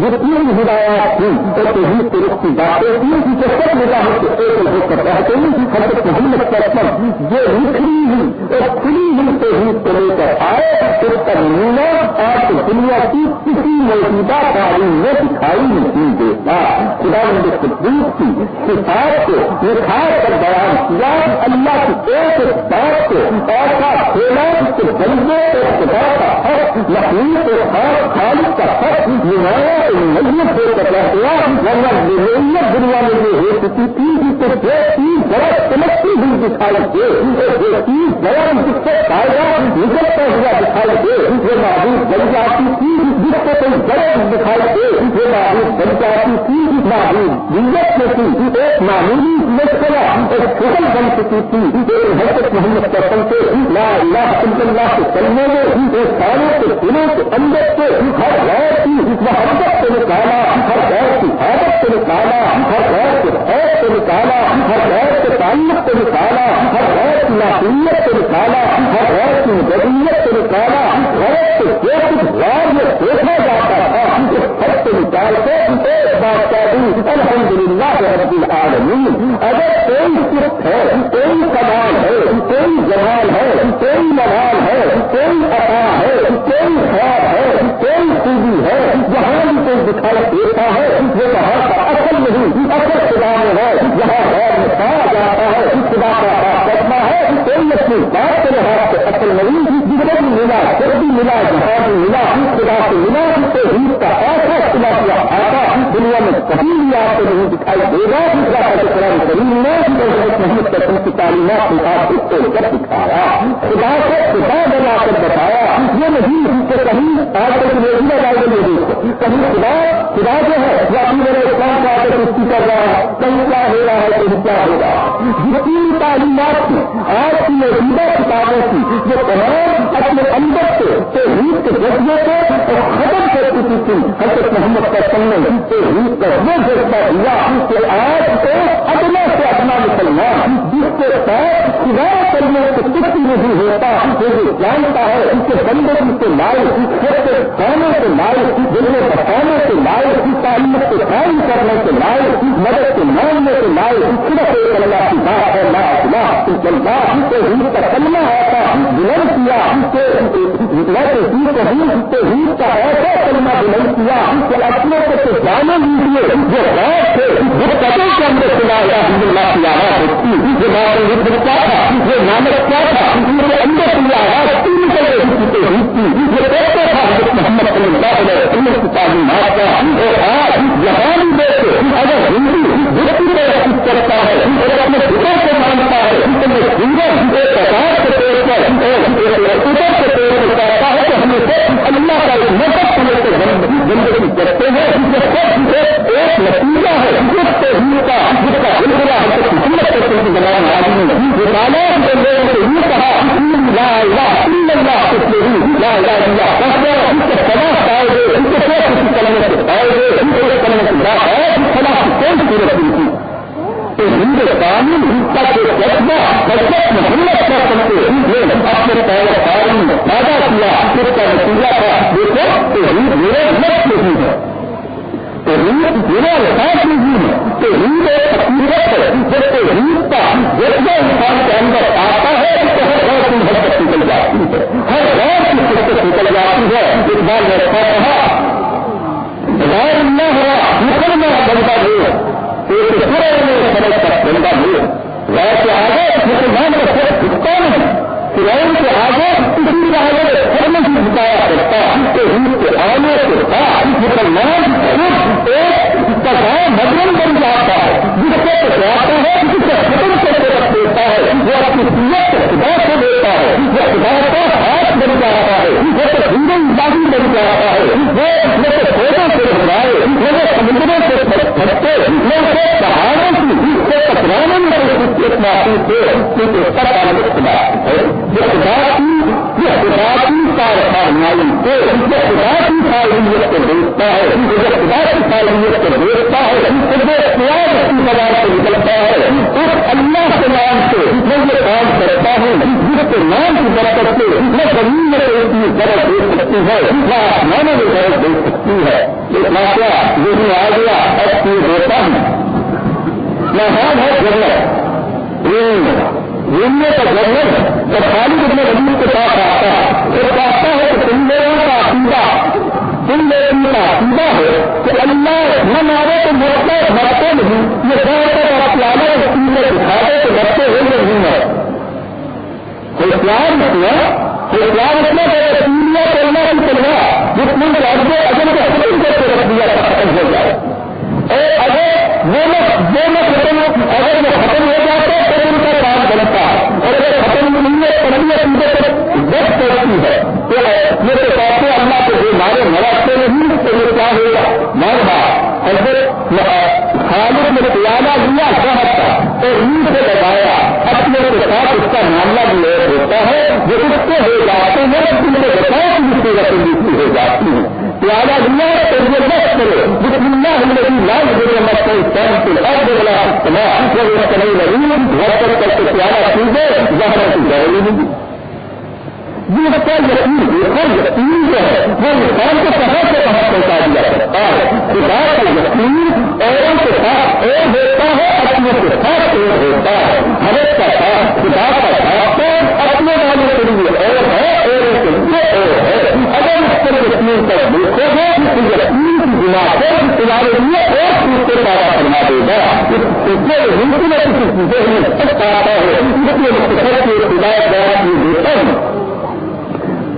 جتنی بھی ہدایات تھیں۔ اور توحید کے رخ کی باتیں تھیں ان کے سب نگاہوں سے ایک ہو کر رہتے ہیں کہ حضرت محمد کرپن جو نکلی ہوئی اور کھلی ہوئی توحید کو لے کر آئے۔ اس کا نمونہ آج دنیا کی کسی موجودہ تعلیم میں دکھائی نہیں دیتا۔ خدا نے صدیق کی صفات کو نکھار کر بیان کیا، اللہ کی ایک بات کو ایسا کھیلا جس کے بندے اور خدا کا حق لکھنؤ ہر خالد کا فرق نمایا ہو کر رہ گیا ورنہ نیت دنیا میں یہ ہو چکی تھی تو جو چیز بڑا چمکتی ہوئی دکھائی دے جو چیز بڑا جس سے فائدہ نکلتا ہوا دکھائی دے وہ معبود بن جاتی تھی جس سے کوئی بڑا دکھائی دے وہ معبود بن جاتی تھی معبود نیت میں تھی ایک معمولی مسئلہ ایک فصل بن چکی تھی ایک حضرت محمد قسم سے لا الہ الا اللہ کے چلنے میں ایک سالوں کے دنوں کے اندر سے، ہر غیر کی محبت سے نکالا، ہر غیر کی عادت سے نکالا ہر غیر کے خیر سے نکالا ہر غیر کے تعلق سے نکالا ہر غیر کی ناقیت سے نکالا ہر غیر کی مدیت سے نکالا غیر سے جو کچھ غیر میں دیکھا جاتا تھا، اس سب سے نکال کے ایک بات کہہ دوں الحمد للہ رب العالمین، اگر کوئی صرف ہے، کوئی کمال ہے، کوئی جمال ہے، کوئی ملال ہے، کوئی عطا ہے، کوئی خیال ہے، کوئی خوبی ہے جہاں بھی کوئی دکھائی دیتا ہے، وہ وہاں کا اصل نہیں، اصل خدا میں ہے جہاں غیر میں پایا جاتا ہے خدا کا کرنا ہے کوئی اپنی بات کے لحاظ سے اصل نہیں، جس کو بھی ملا جب بھی ملا، جہاں بھی ملا خدا سے ملا جھوٹ کا ایسا خلا کیا آتا دنیا میں کہیں بھی آپ کو نہیں دکھائی دے گا قرآن کریم نے محمد قسم کی تعلیمات کے ساتھ اس کر دکھایا خدا سے خدا بنا کر بتایا یہ نہیں اس سے کہیں آج تک روزی لگائی گئی نہیں کہیں خدا خدا جو ہے وہ اپنی میرے اسلام کا آگے کشتی کر رہا ہے کہیں کیا ہو رہا ہے کہیں کیا ہو رہا ہوگا جتنی تعلیمات کی آج کی موجودہ کتابوں کی جو تمام اپنے اندر سے توحید کے ذریعے سے اور ختم کر چکی تھی حضرت محمد کا سننے توحید کا وہ فیصلہ دیا کہ آج ایک اپنے سے اپنا مسلمان جس کے ساتھ خدا کرنے سے کچھ نہیں ہوتا وہ جو جانتا ہے اس کے بندے سے لائے خود کے کھانے سے لائے دل میں بتانے سے لائے تعلیم کو قائم کرنے سے لائے مدد کے ماننے سے لائے صرف ایک اللہ کی بات ہے لا اللہ اللہ تو ہند کا کلمہ آتا بلند کیا کہ ہند کا ایسا کلمہ بلند کیا کہ اپنے کو جانے لیجیے جو بات تھے وہ کبھی کے اندر سنا ہند اللہ کی آواز ہوتی جو بات کیا تھا یہ نامک کیا تھا ان اندر کی آواز تین کر رہی تھی یہ کہتے تھا محمد صلی اللہ علیہ وسلم کی تعلیمات کا اور آج یہاں بھی دیکھے اگر ہندو ویکتی کو کرتا ہے اور اپنے پتا کو مانتا ہے تو میں سورج ایک پرکار کے طور پر ادھر کے طور پر کہتا ہے کہ ہمیں صرف اللہ کا ایک مدد سمجھ کے زندگی کرتے ہیں۔ یہ سب ایک نتیجہ ہے۔ جس سے ہندو کا جس کا سلسلہ ہم کو حکومت کے بنانا آدمی نکالے لوگوں نے یہ کہا لا لا اللہ کچھ نہیں لا لا دیا ان کے سدا پائے گے ان کے سب کسی کلمے سے پائے گے ان کو کلمے کی بات ہے سدا کی کون سی صورت ہوئی تھی تو ہندوستانی کا جو جذبہ بچت محمد کر سکتے یہ اپنے پہلے تعلیم پیدا کیا، اس کا نتیجہ تھا، دیکھو، تو ہند میرے مت نہیں ہے تو ہند میرا احساس نہیں ہے تو ہند ایک حقیقت ہے جب تو ہند کا جذبہ انسان کے اندر آتا ہے، تو ہر غور کی حرکت نکل جاتی ہے۔ ہر غور کی حرکت نکل جاتی ہے۔ ایک بار میں رکھا کہا غیر نہ ہوا نکلنا بنتا نہیں ایک پورے میں سمجھ کر بنتا نہیں غیر کے آگے مسلمان کا سر جھکتا نہیں فرعون کے آگے کسی کا آگے سر نہیں جھکایا کرتا کہ ہند کے آنے کے بعد مسلمان خود ایک بغیر مجرم بن جاتا ہے۔ جس کو ٹکراتا ہے، جس کو ختم کر کے رکھ دیتا ہے، وہ اپنی سیت کو خدا سے دیتا ہے۔ وہ خدا کا ہاتھ بن جاتا ہے، وہ تو ہندو انسانی بن جاتا ہے۔ وہ اپنے کو فوٹو سے بنائے وہ سمندروں سے پھٹتے، وہ اسے پہاڑوں کی سے ٹکرانے میں کوشش محسوس ہے کیونکہ اس کا خدا ہے۔ یہ خدا کی خدا کی کارخانائی سے یہ خدا کی تعلیمیت کو دیکھتا ہے یہ خدا کی تعلیمیت کو دیکھتا ہے تو پیار کی سوال سے نکلتا ہے اس اللہ کے نام سے میں یہ کام کرتا ہوں جس کے نام کی برکت سے میں زمین میں اتنی ضرورت دے سکتی ہے میں آسمانوں میں ضرورت دے سکتی ہے ایک واقعہ یہ آ گیا ایس پی دیتا ہوں میں ہے جنرل گھومنے کا جنرل جب خالی اپنے وزیر کے پاس آتا ہے تو کہتا ہے کہ تم لوگوں ہاں کا عقیدہ، تم لوگوں کا عقیدہ ہے کہ اللہ نہ مارے تو مرتے مرتے نہیں۔ یہ بہت کر آپ لانا وکیل میں دکھاتے تو مرتے ہوئے نہیں ہے۔ کوئی پیار نہیں ہے، کوئی پیار اتنا کہ سیڑھیاں چلنا کی چلنا جس میں راجیہ اگر کو ختم کر کے رکھ دیا ختم ہو جائے۔ اور اگر وہ لوگ وہ لوگ ختم اگر وہ ختم ہو جاتے تو ان کا کام بنتا ہے اور اگر ختم نہیں ہے پڑھنے ان پر وقت کرتی ہے۔ تو میرے تو کہتے اللہ کے جو مارے مراتے نہیں تو یہ کیا ہوگا مار بات حضرت خالد نے پیالہ لیا شہر ان سے لگایا اپنے کے ساتھ اس کا معاملہ بھی ایک ہوتا ہے، جو اس کو ہو جاتے ہیں تم نے بتاؤ کہ اس کی رقم ہو جاتی ہے۔ پیارا دنیا تو یہ بس کرے جس دنیا ہم نے لال دنیا مت کو سر کے ہر بگلا سنا وہ نہیں لگی گھر کر کر کے پیارا چیزیں زہر کی ضروری نہیں۔ یہ بتا یقین دیکھو یقین جو ہے، وہ انسان کو کہاں سے کہاں پہنچا دیا کرتا ہے خدا کا یقین اوروں کے ساتھ اور ہوتا ہے اپنے کے ساتھ اور ہوتا ہے۔ ہر ایک کا ساتھ خدا کا ساتھ تو اپنے والے کے لیے اور ہے اوروں کے لیے اور ہے۔ اگر اس پر یقین کر دیکھو گے تو یقین کی بنا پر تمہارے لیے اور چیز کو پیدا کرنا دے گا۔ اس میں ہندو میں کسی چیزیں میں سب پاتا ہے اس لیے مختصر کی ہدایت دیا دیتا ہوں۔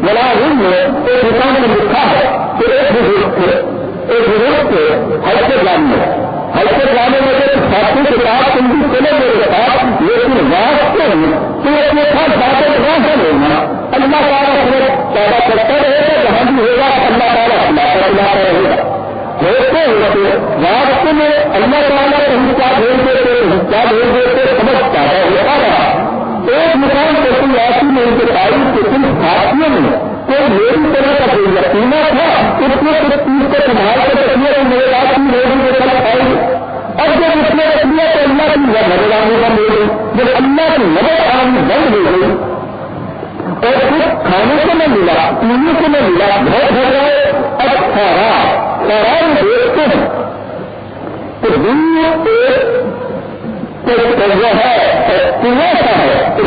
ملازم میں ایک انسان نے لکھا ہے کہ ایک بزرگ تھے، ایک بزرگ تھے ہر کے میں۔ ایسے جانے لگے تو ساتھی کے ساتھ تم بھی چلے میرے ساتھ لیکن واسطے میں تو اپنے ساتھ باتیں کہاں سے لینا اللہ تعالیٰ پھر پیدا کرتا رہے گا، جہاں بھی ہوگا اللہ تعالیٰ اللہ تعالیٰ رہے گا۔ ہوتے ہوتے واسطے میں اللہ تعالیٰ کہیں کیا بھیج دیتے کیا بھیج دیتے سمجھ پیدا ہوتا رہا ایک مقام پر کوئی ایسی نہیں کہ تاریخ کے کچھ ساتھیوں میں کوئی میری طرح کا کوئی یقینا تھا؟ اس میں کچھ چیز کو سنبھال کے رکھیے تو میرے بات کی لوگوں کو کل آئی اب جب اس نے رکھ لیا تو اللہ کی نظر آنے کا مل گئی۔ جب اللہ کی نظر آنے بند ہو گئی اور کچھ کھانے کو نہ ملا، پینے کو نہ ملا بہت ہو گئے۔ اب سارا سارا دیکھتے ہیں تو دنیا ایک جو ہے۔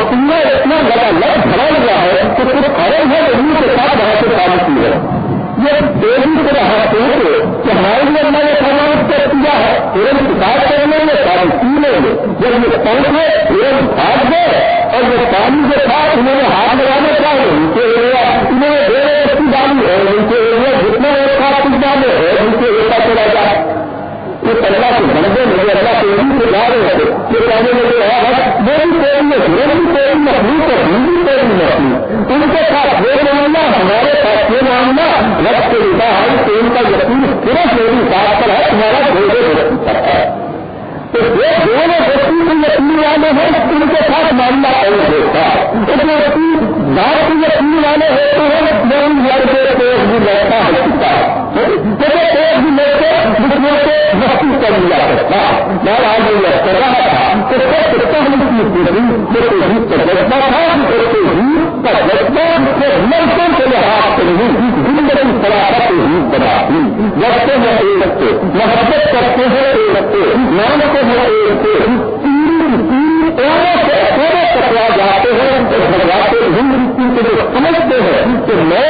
ہے اتنا زیادہ لگ بھرا ہوا ہے کہ کچھ خراب ہے تو کے ساتھ وہاں سے کام کی ہے یہ تیزی سے رہا سوچ کہ ہمارے لیے اللہ نے سامان کر دیا ہے۔ ترنت کتاب کرنے میں کام سی لیں گے جب یہ پہنچے ترنت بھاگ گئے اور یہ پانی کے ساتھ انہوں نے ہاتھ لگانے کا ہے نیچے ایریا انہوں نے دو رستی ڈالی ہے نیچے ایریا جتنا ایک ساتھ کچھ ڈالے ہے نیچے ایسا چلا جائے یہ اللہ کے بندے مجھے اللہ کے سے جا رہے تھے یہ کہنے لگے وہ بھی کوئی نہیں وہ بھی کوئی مخلوق ہے ہندی کوئی مخلوق ان کے ساتھ وہ معاملہ ہمارے ساتھ یہ معاملہ رب کے لکھا ہے کہ ان کا یقین صرف میری بات پر ہے تمہارا بھوجے ویکتی پر ہے۔ تو جو دونوں ویکتی کے یقین والے ہیں، ان کے ساتھ معاملہ اور ہوتا اس ویکتی بات کے یقین والے ہوتے ہیں، وہ ان لڑکے کو بھی لڑکا ہو چکا ہے۔ ایک بھی لڑکے دشمن کو محسوس کر لیا کرتا ہاں، میں آج یہ کر رہا تھا کہ سب پہلی چیز جو توحید کا جذبہ تھا اور توحید کا جذبہ سے ملکوں کے لحاظ سے نہیں زندگی سراہا توحید بنا دی رکھتے ہیں۔ ایک سے محبت کرتے ہیں ایک سے مانتے ہیں ایک سے تین تین اوروں سے تھوڑے پکڑا جاتے ہیں اور بھگواتے زندگی کو جو سمجھتے ہیں کہ میں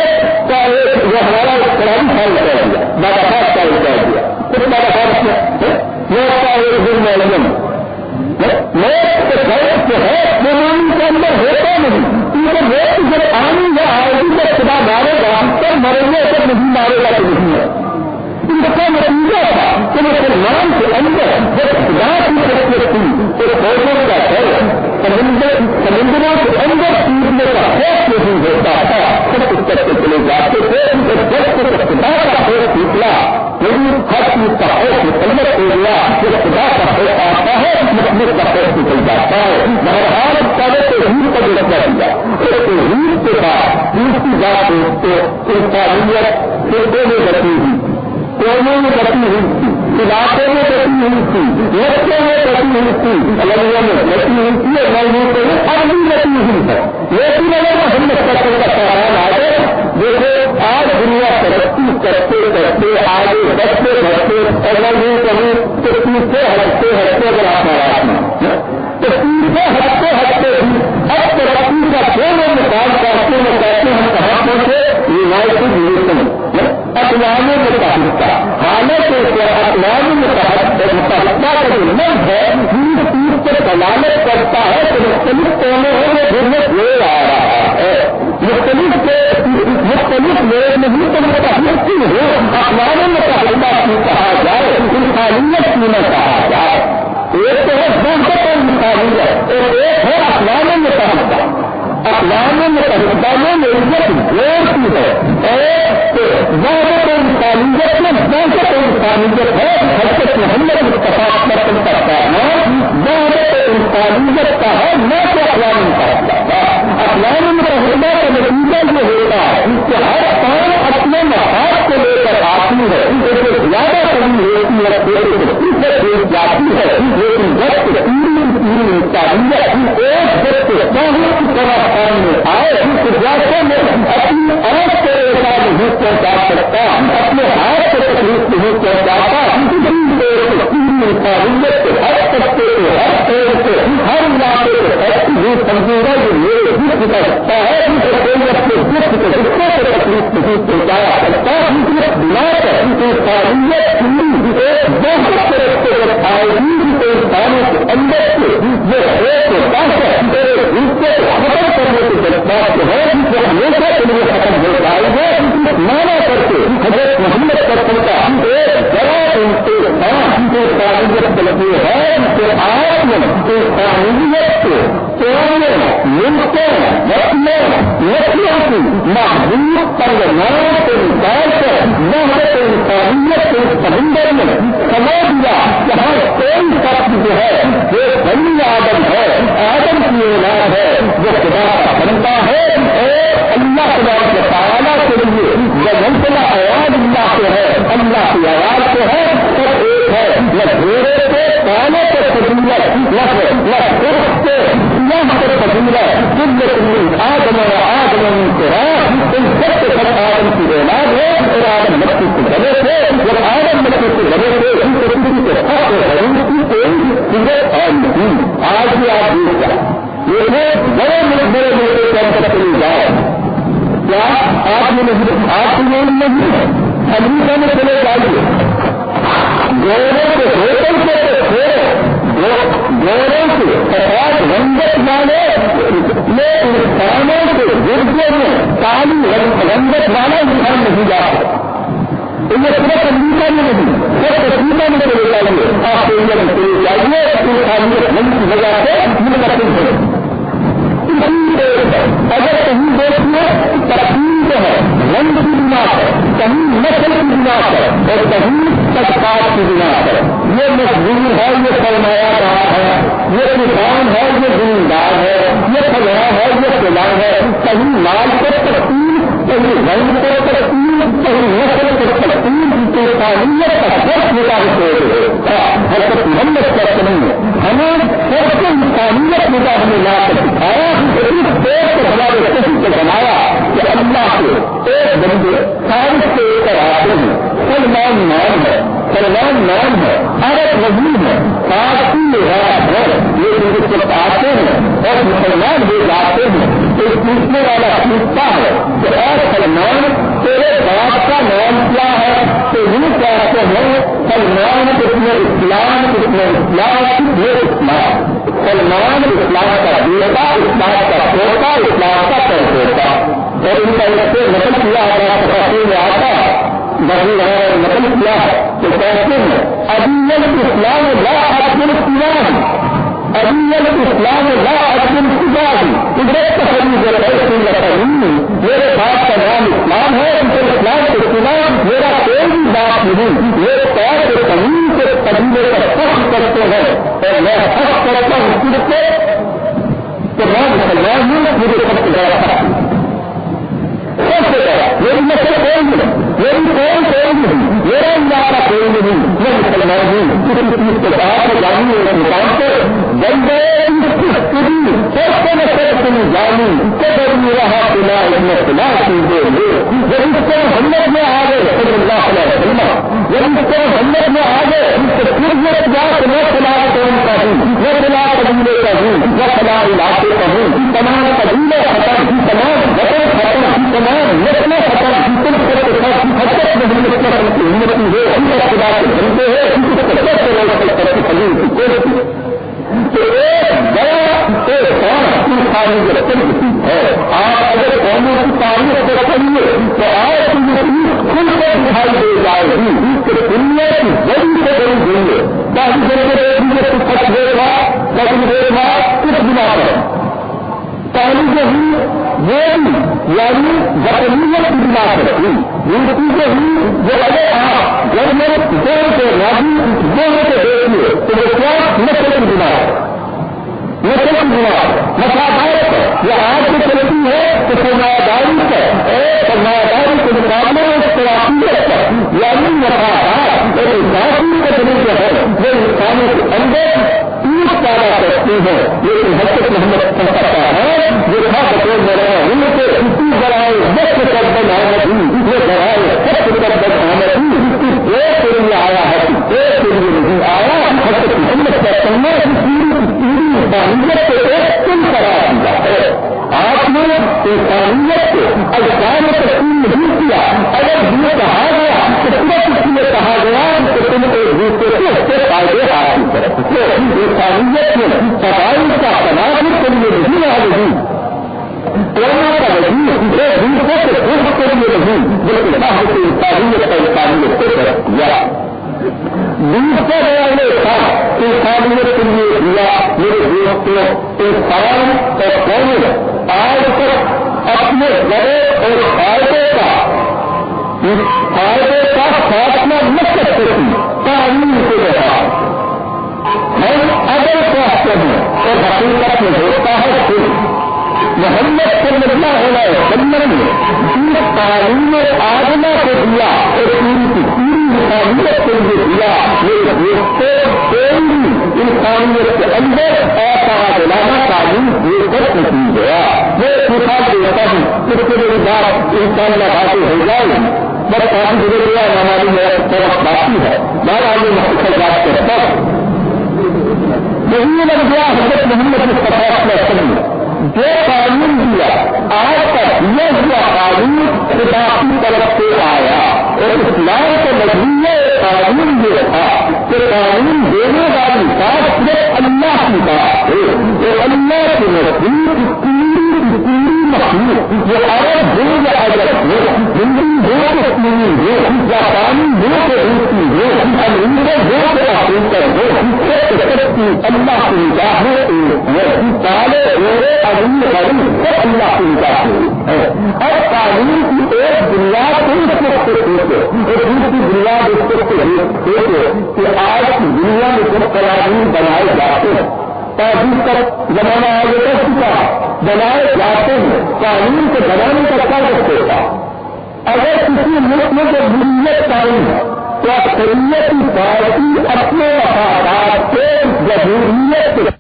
کا ایک وہ ہمارا کڑائی حل کر دیا بابا صاحب کا کر دیا کچھ بابا صاحب میں کا ایک دن میں موت کے سڑک جو ہے قرآن کے اندر ہوتا نہیں کیونکہ موت جب آنی یا آئے گی جب خدا مارے گا تو مرے گا تو نہیں مارے گا تو نہیں ہے ان کا نتیجہ تھا کہ مسلمان کے اندر جب خدا کی طرف سے تھی تو فوجوں کا ڈر سمندر سمندروں کے اندر ٹوٹنے کا خوف نہیں ہوتا تھا سب کچھ کرتے چلے جاتے تھے جب سے خدا کا خوف نکلا پوری ہر چیز کا خوف مسلمت ہو گیا جب خدا کا خوف آتا ہے مسلم کا خوف نکل جاتا ہے بہرحال پہلے تو کا جو رکھا دیا تو ہند کے بعد دوسری بات تو انسانیت فرقوں میں بچی ہوئی کونے میں بچی ہوئی تھی علاقے میں بچی ہوئی تھی رستے میں بچی ہوئی تھی الگوں میں بچی ہوئی تھی، اور ملوٹوں میں اب بھی بچی ہوئی ہے لیکن اگر ہم مستقبل کا سوال آئے دیکھو آج دنیا ترقی کرتے کرتے، آگے بڑھتے بڑھتے اگر یہ کہیں تو تیسرے ہٹتے ہٹتے، اگر آپ مہاراج تو تیسرے ہٹتے ہٹتے بھی اب ترقی کا دونوں مقام کرتے ہیں کہتے ہیں کہاں پہنچے یونائٹڈ نیشن اقوام متحدہ حالت اقوام متحدہ کا جو لفظ ہے ہند تیر سے دلالت کرتا ہے کہ مختلف قوموں میں گھر میں آ رہا ہے۔ مختلف مختلف لوگ نہیں تو متحد کی ہو اقوام متحدہ کی کہا جائے انسانیت کی نہ کہا جائے۔ ایک تو ہے بہت انسانیت اور ایک ہے اقوام متحدہ۔ اقوام متحدہ، میں عزت زور کی ہے۔ اور زیادہ انسانیت میں بہت انسانیت ہے حضرت محمد متفاق مرتب کرتا ہے زیادہ انسانیت کا ہے میں تو اقوام کا اقوام متحدہ کا نتیجہ یہ ہوگا کہ ہر کام اپنے مفاد کو لے کر آتی ہے ایک زیادہ کمی ہوتی ہے ایک جاتی ہے لیکن وقت پوری پوری انسانیت ایک وقت بہت طرح سامنے آئے جیسے میں اپنی آنکھ سے ایسا نہیں پہنچا سکتا اپنے ہاتھ سے تکلیف نہیں پہنچاتا پوری کے ہر سستے سے، ہر پیڑ سے ہر علاقے سے ایسی بھی سمجھے جو میرے دکھ کا سکتا ہے کوئی اپنے دکھ کے دکھوں سے تکلیف نہیں پہنچایا سکتا بنا کر انسانیت پوری ایک بہت سے رستے پر آئے گی انسانوں کے اندر سے یہ ایک طاقت میرے دوسرے کو ختم کرنے کے جذبات جو ہے وہ ہمیشہ کے لیے ختم ہو جائے گا مانا کر کے حضرت محمد کرتے کا ایک بڑا انسان جو انسانیت ہے تو آپ نے کو چوڑنے ملکوں رکھنے نسلوں کی کے انسان انسانیت کے سمندر میں سمجھ دیا جہاں کوئی شخص جو ہے جو بنی آدم ہے آدم کی اولاد ہے جو خدا کا بنتا ہے اور اللہ خدا کے تعالیٰ کے لیے جب منتلا آواز اللہ سے ہے اللہ کی آواز سے ہے سب ایک ہے، نہ گھوڑے سے پانے سے فضیلت، نہ درخت سے سیاح سے فضیلت دل تم آدم اور آدم کے رات ان سب کے سب آدم کی اولاد ہے، اور آدم مٹی سے بنے تھے، جب آدم مٹی سے بنے تھے ان کو کسی کے ساتھ غریب کی کوئی سورت اور نہیں، آج بھی آپ دیکھ جائیں یہ بڑے ملک بڑے ملک کے اندر جائے کیا آپ نے نہیں آپ کی یہ نہیں ہے امریکہ میں چلے جائیے۔ گوروں کے ہوٹل سے گوروں کے سفید رنگت والے میں انسانوں کے گردوں میں کالی رنگت والا انسان نہیں جا تو یہ صرف امریکہ میں نہیں، صرف افریقہ میں چلے جائیے آپ کو انڈیا میں چلے جائیے انسانیت رنگ کی وجہ سے ہے اگر کہیں دیکھیے تقسیم جو ہے، رنگ کی بنا ہے، کہیں نسل کی بنا ہے، اور کہیں سرکار کی بنا ہے۔ یہ مزدور ہے، یہ سرمایہ دار ہے۔ یہ کسان ہے، یہ زمیندار ہے۔ یہ فلاح ہے، یہ فلاح ہے۔ کہیں مال کو تقسیم کہیں رنگ کو تقسیم کہیں نسل کو تقسیم تو تعلیت کا سب مطابق ہو حرکت محمد کرتے نہیں ہے ہمیں سب سے انسانیت مدا ہمیں لا کر دکھایا اس دیش کو ہمارے کسی کو بنایا کہ اللہ کے ایک بندے سائنس کے ایک آتے ہیں سلمان نام ہے سلمان نام ہے عرب وزیر ہے کافی رات ہے یہ ان کے آتے ہیں اور مسلمان بھی جاتے ہیں۔ تو پوچھنے والا پوچھتا ہے کہ اور سلمان تیرے باپ کا نام کیا ہے؟ تو یہ کہتے ہیں، سلمان کتنے اسلام کتنے اسلام کتنے اسلام۔ سلمان اسلام کا بیٹا، اسلام کا پوتا، اسلام کا پر پوتا اور ان کا اس سے نقل کیا ہے میں آتا بڑی نقل کیا ہے۔ تو کہتے ہیں، ابھی اسلام لا ابدل اسلام؟ اسلام لا ابدل اسلام قدرت کا سبھی ضرورت میرے باپ کا نام اسلام ہے، ان کے اسلام کے خلاف میرا کوئی بھی بات نہیں. میرے پیر کے زمین کے قبیلے پر فخر کرتے ہیں اور میں فخر کرتا ہوں صرف تو میں مسلمان ہوں، مجھے سب سے بڑا فخر سب سے بڑا میری نسل کوئی نہیں، میری کوئی کوئی نہیں، میرا علاقہ کوئی نہیں، میں مسلمان ہوں۔ کسی چیز کے ساتھ جانی میرے مقام سے بندے سب جانی رہا پلا پلا چیزیں جب اس کو ہمت میں آ گئے، صلی اللہ علیہ وسلم۔ جب اس کو ہمت میں آ گئے تو پھر میں کیا میں فلا قوم کا ہوں میں فلا قبیلے کا ہوں میں فلا علاقے کا ہوں تمام قبیلے ختم، تمام وطن ختم، تمام نسلیں ختم۔ تم حقیقت میں ہم لوگ ہمت ہے، ہم خدا کے بنتے ہیں۔ ان کو سے لوگ طرف خرید تو ایک بڑا ایک انسانی جو رقم ہے؟ آپ اگر قوموں کی تعریف کو کریے تو آپ کی یہ چیز کھل کر دکھائی دے جائے گی کہ دنیا کی بڑی سے بڑی دنیا باقی جگہ ایک دوسرے کو خرچ دے گا قدم دے گا کچھ بنا کر پہلی جو ہی وہ یعنی ذریعت کی بنا کرتی یعنی زندگی جو ہی وہ اگر آپ جب میرے دور کے راضی دور کے دیکھیے تو وہ کیا نسل کی بنا نسل کی بنا مسافت یہ آج کی چلتی ہے، تو سرمایہ داری ہے۔ سے سرمایہ داری کے مقابلے میں ترقیت پر یعنی مسافت ایک انسانی کے دل جو ہے، وہ انسانوں کے اندر پیدا کرتی ہے لیکن حقیقت محمد کرتا ہے۔ یہ تھا بطور میں رہا ان کے اسی ذرائع وقت کر بن آمدی یہ ذرائع وقت کر بن آمدی اس ایک کے لیے آیا ہے۔ ایک کے لیے نہیں آیا حقیقت محمد کہتے ہیں پوری پوری انسانیت کو ایک تم کرا دیا ہے۔ آپ نے انسانیت کو اجسام تقسیم نہیں کیا۔ اگر یہ کہا گیا، تو صرف اس لیے کہا گیا کہ تم ایک دوسرے سے اس کے فائدے حاصل کر سکتے انسانیت میں صفائی کا تناظر کے لیے نہیں آ رہی۔ کورونا کا وزیر ایک دوسرے سے خود کے لیے نہیں، بلکہ باہر سے انسانیت کا انسانیت کو طرف کیا۔ دوسرے والے تھا انسانیت کے لیے دیا۔ میرے دوستوں انسان اور قوم آج تک اپنے بڑے اور فائدے کا فائدے کا فیصلہ نہ کر سکتی قانون کے بعد ہم اگر چاہتے ہیں اور حقیقت میں ہوتا ہے پھر محمد صلی اللہ علیہ وسلم نے جس تعلیم آجنا کو دیا اور پوری کی پوری انسانیت کے لیے دیا یہ دیکھتے کوئی بھی انسانیت کے اندر ایسا دلانا تعلیم دے کر نہیں گیا۔ میں پوچھا دیتا ہوں، اس کے لیے بات انسان لگاتے ہو جائے گی بس کافی دے گیا ہماری میرا طرف باقی ہے۔ میں آگے مقصد بات کرتا ہوں۔ نہیں لگ گیا، حضرت محمد مصطفیٰ اپنے وسلم جو قانون دیا، آج تک یہ ہوا قانون خدا کی طرف سے آیا۔ اور اسلام کے نظریے قانون یہ تھا کہ قانون دینے والی بات صرف اللہ کی بات ہے۔ اور اللہ کے نزدیک پوری پوری مخلوق جو عرب ہو یا عجب ہو ہندو ہو کہ سنی ہو یا قانون ہو کہ روسی ہو انگریز ہو کہ افریقہ ہو کی اللہ کی نگاہ ہے سارے میرے تعلیم تعلیم سب اللہ کی نکاح ہے۔ اور تعلیم کی ایک بنیاد اس کو سوچے اور دوسری بنیاد اس کو سوچے کہ آج کی دنیا میں جب قوانین بنائے جاتے ہیں تعلیم کا زمانہ آگے کر چکا بنائے جاتے ہیں۔ قانون کو بنانے کا کیا وقت ہوتا اگر کسی ملک میں جو بنیت قائم ہے تو اکثریت کی پارٹی اپنے وفادات کے ضروریت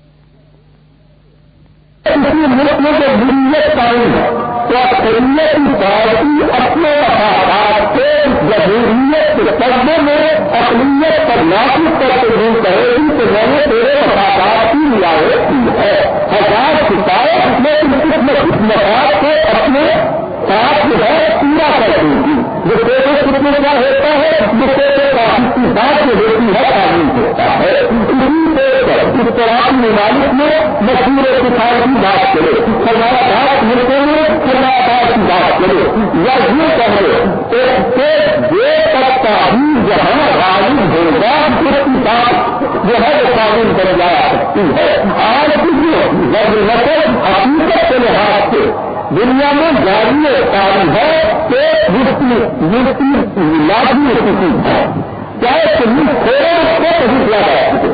کسی ملک میں جو بنیت قائم ہے تو اکثریت کی پارٹی اپنے وفادات کے ضروریت کے قدمے میں اقلیت پر نافذ کر کے دور کہے گی کہ میں نے تیرے وفادات کی رعایت کی ہے۔ ہزار شکایت لیکن اس میں، اس مفاد کو اپنے ساتھ جو ہے پورا کر دیں گی۔ جو پیٹے خود میں کیا ہوتا ہے، جو پیٹے کافی کی بات جو ہوتی ہے، قانون ہوتا ہے۔ اسی طرح اس طرح ممالک میں مشہور کسان کی بات کرے سرمایہ بات ملکوں میں سرمایہ بات کی بات کرے۔ یا یہ کہے کہ یہ تک تعلیم جہاں غالب ہوگا اس کی بات جو ہے وہ قانون بن جا سکتی ہے۔ آج کی جو نسل حقیقت کے لحاظ سے دنیا میں جاری کام ہے لازمی ہے چاہے تم تھوڑے کو کیا جا سکے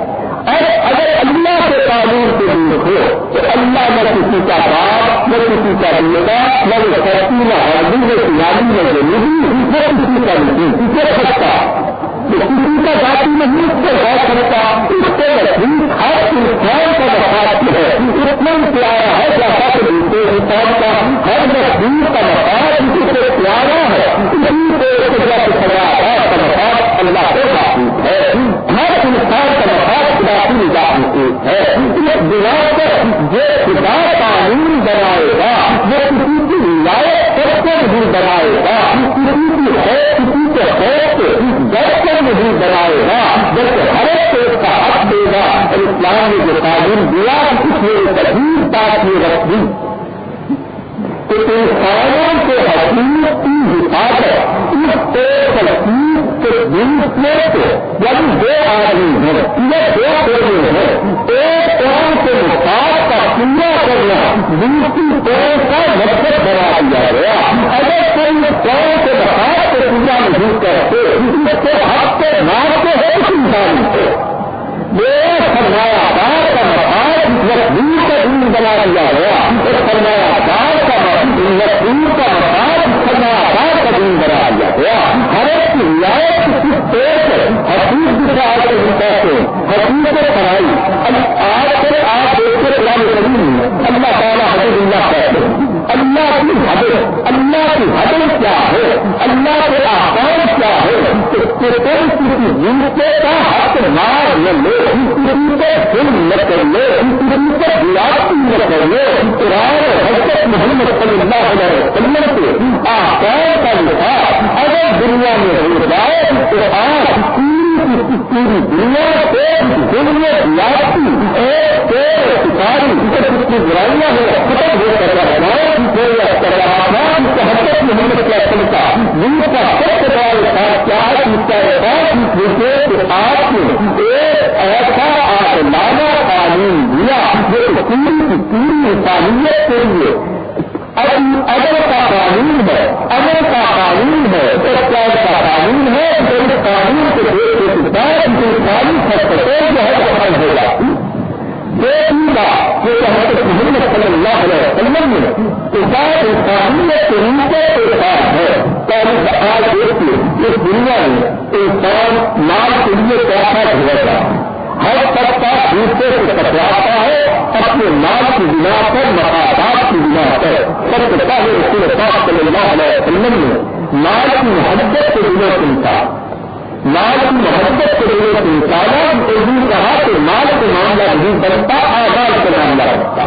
اور اگر اللہ کے قانون کے دور ہو، تو اللہ نہ کسی کا باپ، نہ کسی کا بیٹا، نہ وہ سرتی نہ ہردی نہ سیاحی نہ جنوبی کسی کا نہیں کسی سکتا کا ذاتی نہیں، اس سے ہو سکتا اس کے نزدیک ہر انسان کا مفاد ہے۔ اتنا پیارا ہے جیسا کہ دوسرے انسان کا ہر نزدیک کا مفاد اسی سے پیارا ہے۔ اسی سے سزا کا مفاد اللہ کو محفوظ ہے۔ ہر انسان کا مفاد خدا کی نگاہ ہے۔ اس بنا پر جو خدا قانون بنائے گا وہ کسی کی رعایت کر کے نہیں بنائے گا، کسی کے خوف ڈر کر نہیں بنائے گا بلکہ ہر ایک کو اس کا حق دے گا اور اسلام نے جو تعلیم دیا اس میں ایک عجیب بات یہ رکھ دی کہ انسانوں کے حقیقت کی حفاظت اس کو ترکیب کے دن میں سے یعنی دو آدمی ہیں یہ دو پہلے ہیں، ایک قوم کے مفاد کا پورا کرنا، دوسری قوم کا مقصد بنا دیا گیا۔ اگر کوئی قوم کے مفاد کو پورا نہیں کرتے، اس کے حق کے مارتے ہیں اس انسان سے یہ سرمایہ دار کا مفاد کا بنا دیا گیا اور سرمایہ دار کا مزدور کا مفاد سرمایہ دار کا دن بنا گیا ہر ایک کی رعایت کس پیش حقیق دکھا کے نہیں کہتے حقیقت پڑھائی۔ آج سے آپ دیکھتے قرآن کریم اللہ تعالیٰ حضرت اللہ کہتے اللہ کی حدت اللہ کی حدت کیا ہے اللہ کے آسان کیا ہے کہ کوئی کسی زندگی کا حق مار نہ لے کسی کو دل نہ کر لے کسی کو گلاسی نہ کر لے۔ قرآن حضرت محمد صلی اللہ علیہ وسلم کے آسان کا لحاظ، اگر دنیا میں ہوتا ہے تو آپ پوری پوری دنیا سے دن میں لاٹھی ساری برائیاں ختم ہو کر رہا ہے آسان حرکت محمد کا چلتا جن کا سب سے کیا ہے اس کا احساس آپ ایک ایسا آسمانہ تعلیم دیا، جو پوری پوری انسانیت کے لیے قانون ہے اگر کا قانون ہے تو کا قانون ہے تو اس قانون کو دیکھنے کے بعد جو ساری جو ہے ختم ہو جاتی۔ حضرت محمد صلی اللہ علیہ وسلم نے کتاب کے ساتھ ہے۔ آج دیکھیے اس دنیا میں انسان مال کے لیے کیسا ہوگا ہر طبقہ دوسرے سے ٹکراتا ہے، اپنے مال کی بنا پر مقاصد کی بنا پر رسول پاک صلی اللہ علیہ وسلم نے مال محبت کے دنوں چنتا مال محبت کے دنوں چنتا تو کہا کہ مال کے معاملہ نہیں بنتا، آزاد کا معاملہ بنتا۔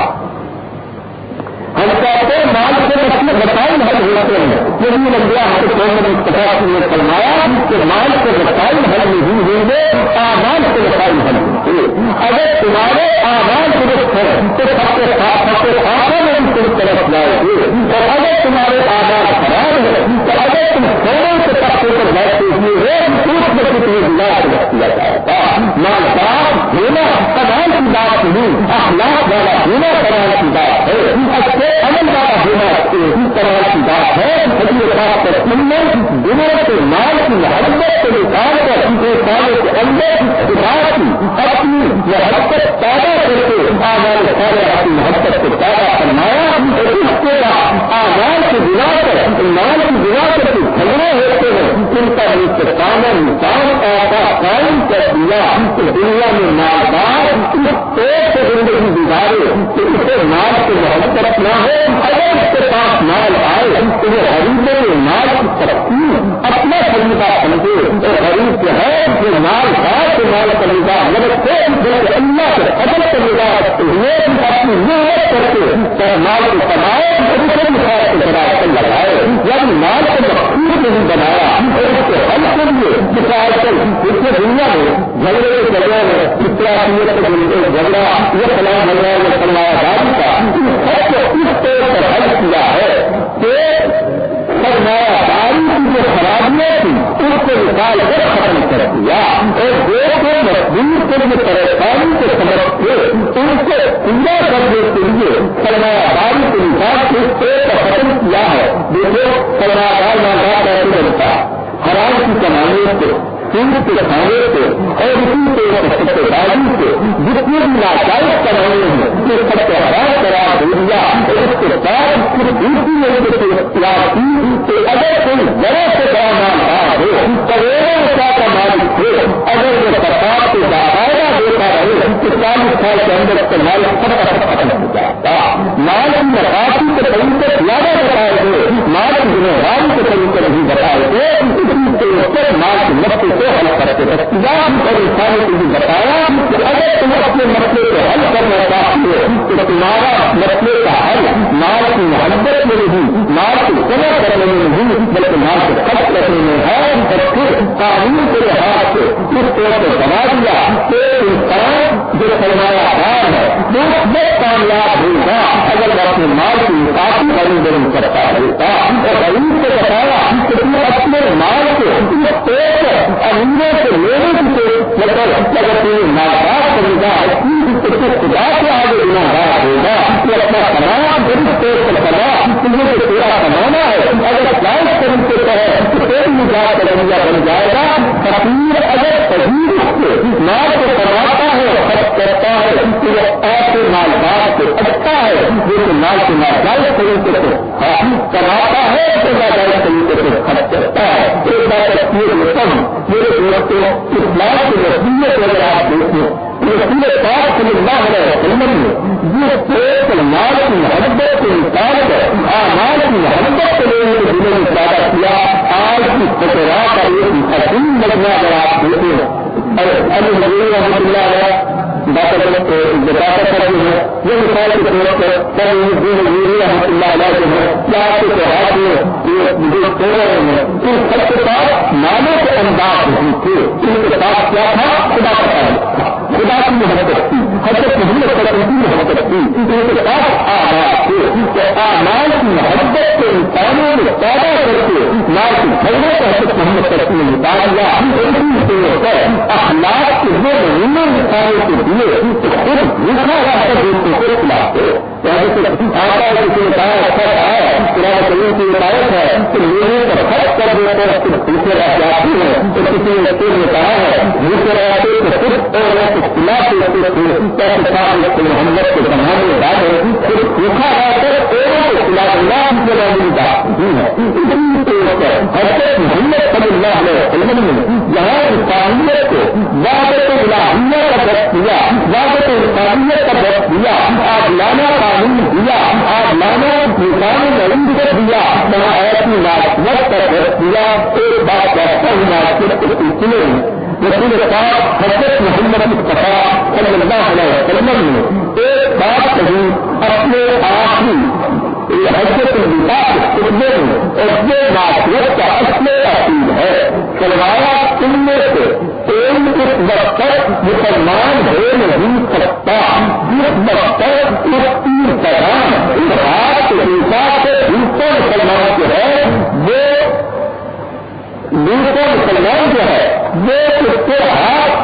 ہم کہتے ہیں، مال سے اپنے مسائل حل ہوتے ہیں۔ یہی لگا ہم کو محمد نے فرمایا کہ مال سے مسائل حل نہیں ہوں گے آمان سے مسائل حل ہوں گے اگر تمہارے آمان درست ہے تو سب کے ساتھ سب کے آنکھوں میں بھی تم طرف جائے گے اور اگر تمہارے آمان خراب ہے تو اگر تم سونے سے پکے پر بیٹھے ہوئے ہو اس میں سے تمہیں لاکھ رکھ دیا جائے گا مال ہونا کمال کی بات نہیں، اخلاق والا ہونا کمال کی بات ہے۔ اچھے عمل والا ہونا اسی طرح کی بات ہے۔ سبھی خاص کر سننے دنوں کے مال کی محبت کو نکال کر سالوں کے اندر خدا کی اپنی محبت پیدا کر کے آزاد سارے اپنی محبت کو پیدا فرمایا۔ اس کے آزاد کی بنا کر مال کی بنا کر کے جھگڑے ہوتے ہیں، ان کا انتقام نظام ایسا قائم کر دیا۔ کہ دنیا میں مالدار اس پیٹ سے زندگی گزارے کہ اسے مال کی محبت نہ ہو اگر اس کے پاس مال آئے، تو وہ غریبوں کے مال کی ترقی، اپنا خریدا سمجھے۔ اور غریب جو ہے وہ مال ہے، تو مال خریدا مدد سے جو اللہ کے قدر سے نگاہ رکھتے ہوئے، اپنی محنت کر کے مال کو کمائے اسے مثال کے خلاف لگائے جب مال کو مقصود نہیں بنایا، اور اس کے حل کے لیے مثال سے اس کے دنیا میں جھگڑے کے جگہ میں اس طرح جھگڑا، یہ فلاح جھگڑا یہ فلاح داری کا سب کو اس طور پر حل کیا ہے کہ سرمایہ داری کی جو خرابیاں تھی ان کو نکال کر ختم کر دیا، اور دیش کو مزدور کے لیے پریشانی کو سمجھ کے ان کو پورا کرنے کے لیے سرمایہ داری کے نکال کے پیٹ کا ختم کیا ہے؟ دیکھو سرمایہ دار مانا کیسے بنتا حرام کی کمانے سے سنگھ کے کھانے سے اور اسی کے سب سے بازی سے جتنے بھی ناجائز کرانے ہیں یہ سب سے حرام کرا دیا، اس کے بعد پھر دوسری لوگوں سے اختیار کی کہ اگر کوئی بڑے سے بڑا مالدار ہو، کروڑوں روپیہ کا مالک ہو، اگر وہ سرکار کو باقاعدہ دیتا رہے، تو چالیس سال کے اندر استعمال سب کا ختم ہو جاتا؟ مال کی نقاسی کے طریقے زیادہ بتائے تھے مال کی ذمہ کے طریقے نہیں بتائے گئے اسی کے اوپر مال کی مسئلے کو حل کر کے اور انسانوں کو بھی بتایا کہ اگر تم اپنے مسئلے کو حل کرنا چاہتے ہو تو تمہارا مسئلے کا حل مال کی محبت میں نہیں، مال کی جمع کرنے میں نہیں، بلکہ مال کو خرچ کرنے میں ہے۔ اور پھر قانون کے لحاظ سے اس طور سے بنا دیا کہ انسان جو سرمایہ دار ہے، وہ کامیاب ہوگا اگر وہ اپنے مال کی کافی بڑی کرتا رہتا اور غریب کو بتایا کہ تم اپنے مال کو، اپنے پیٹ امیروں سے لوگوں کی کوشش مطلب اگر تمہیں ناراض کرے گا خدا سے آگے بنا رہا ہوگا۔ تو اپنا کمانا درست پیٹ پر کما تمہیں تو پورا کمانا ہے۔ اگر فلائٹ کرنے کے تحت تو پیٹ میں جا کر بن جائے گا۔ تقریر اگر تجیب سے مال کو کرواتا ہے خرچ کرتا ہے تو کے مال مالدار سے اٹکتا اچھا ہے، جو کہ مال کے ناجائز طریقے سے حاصل کرواتا ہے تو ناجائز طریقے سے خرچ کرتا ہے۔ ایک بات میں سب میرے دوستوں، اس مال کے نصیحت اگر آپ دیکھیں رسول پاک صلی اللہ علیہ وسلم نے جس پیٹ مال کی محبت کے نکال کر آمال کی محبت کے لیے دلوں میں پیدا کیا، آج کی فکرا کا ایک حسین مجموعہ اگر آپ دیکھتے ہیں اور ابھی نظیر رحمۃ اللہ علیہ بات بتاتا کرتے ہیں، یہ مثال کے طور پر رحمۃ اللہ علیہ جو ہے، کیا آپ کے تہوار میں جو کہہ رہے ہیں ان سب کے پاس مالوں کے انداز نہیں تھے، ان کے پاس کیا تھا؟ خدا کا تعلق خدا کی محبت تھی حضرت محمد صلی اللہ علیہ وسلم کی محبت تھی ان کے پاس آماد تھے کہ آماد کی محبت کے انسانوں میں پیدا کر کے پرکار کی جھگڑے کا حضرت محمد کرتی نے نکال لیا اخلاق کے وہ مہینے نکالنے کے لیے خود دوسرا راستہ دوستوں کو کھلاتے آتا ہے کسی نے کہا اچھا ہے قرآن کریم کی روایت ہے کہ لوگوں پر خرچ کر دیتے ہیں دوسرے راستے آتی ہے تو کسی نے رسول نے کہا ہے۔ دوسرے راستے کو صرف اور راستے کھلا کے محمد کے زمانے میں بات ہے؟ کر سوکھا راستے اوروں کو کھلا اللہ ہم سے رہنے کا حضرت محمد صلی اللہ علیہ وسلم نے یہاں انسانیت کو واقع الہیہ کا درد کیا واقع انسانیت کا درد کیا آپ لانا قانون دیا آپ لانا نظام نریند کو دیا وہاں ایسی ناسمت کا درد کیا ایک بات ایسا ہی ناسمت کے سلسلے میں رسول پاک حضرت محمد مصطفیٰ صلی اللہ علیہ وسلم نے ایک بات کہی، اپنے آپ ہی حضرت الوساط خطبے میں اور معاشرت کا اصل اصول ہے۔ سلوایا تم میں سے اس وقت مسلمان ہو نہیں سکتا جس وقت اس تین اس سے دوسرے مسلمان جو ہے، وہ دوسرے مسلمان جو ہے، وہ اس کے ہاتھ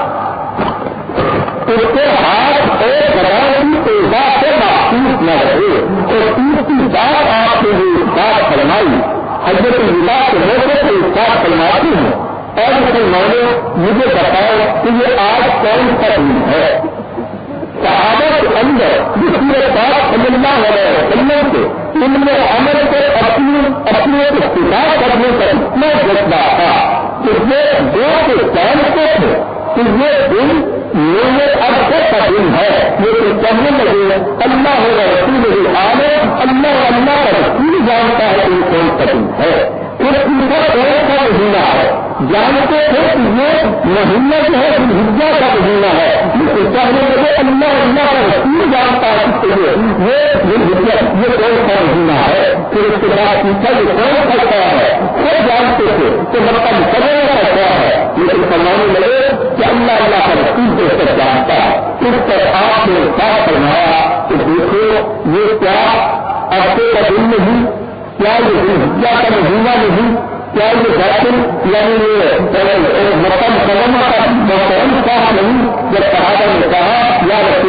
اس کے ہاتھ ایک بران کی پیدا سے محسوس نہ رہے تو تیسری بات آپ نے جو بات فرمائی، حضرت اللہ کے موقع سے اس بات فرماتی ہوں۔ اور مسلمانوں مجھے بتاؤ کہ یہ آج کون سا دن ہے؟ صحابہ کے اندر جس میں بات سمجھنا ہو رہا ہے سمجھنے سے ان میں عمل کو اپنی اپنے اختلاف کرنے کا اتنا جذبہ تھا کہ یہ دو کے جانتے تھے کہ یہ دن میرے ارسے کا دن ہے۔ یہ تو کہنے لگے اللہ ہو رسول میرے آنے، اللہ اللہ کا رسول جانتا ہے کہ کون سا ہے۔ پھر تیسرا کون سا مہینہ ہے۔ جانتے تھے کہ یہ مہینہ جو ہے ہجا کا مہینہ ہے۔ یہ کہنے لگے اللہ اللہ کا رسول جانتا ہے، اس کے لیے یہ یہ کون سا مہینہ ہے؟ پھر اس کے بعد پوچھا یہ کون سا کیا ہے؟ سب جانتے تھے کہ مطلب کرنے کا کیا ہے۔ لیکن فرمانے لگے کہ اللہ اللہ کا رسول جانتا ہے۔ اس پر آپ نے کیا فرمایا؟ کہ دیکھو، یہ کیا عرصے کا دن نہیں، کیا یہ دن کا مہینہ نہیں، کیا یہ داخل یعنی یہ مقام سلم کا محترم صاحب نہیں، جب صحابہ نے کہا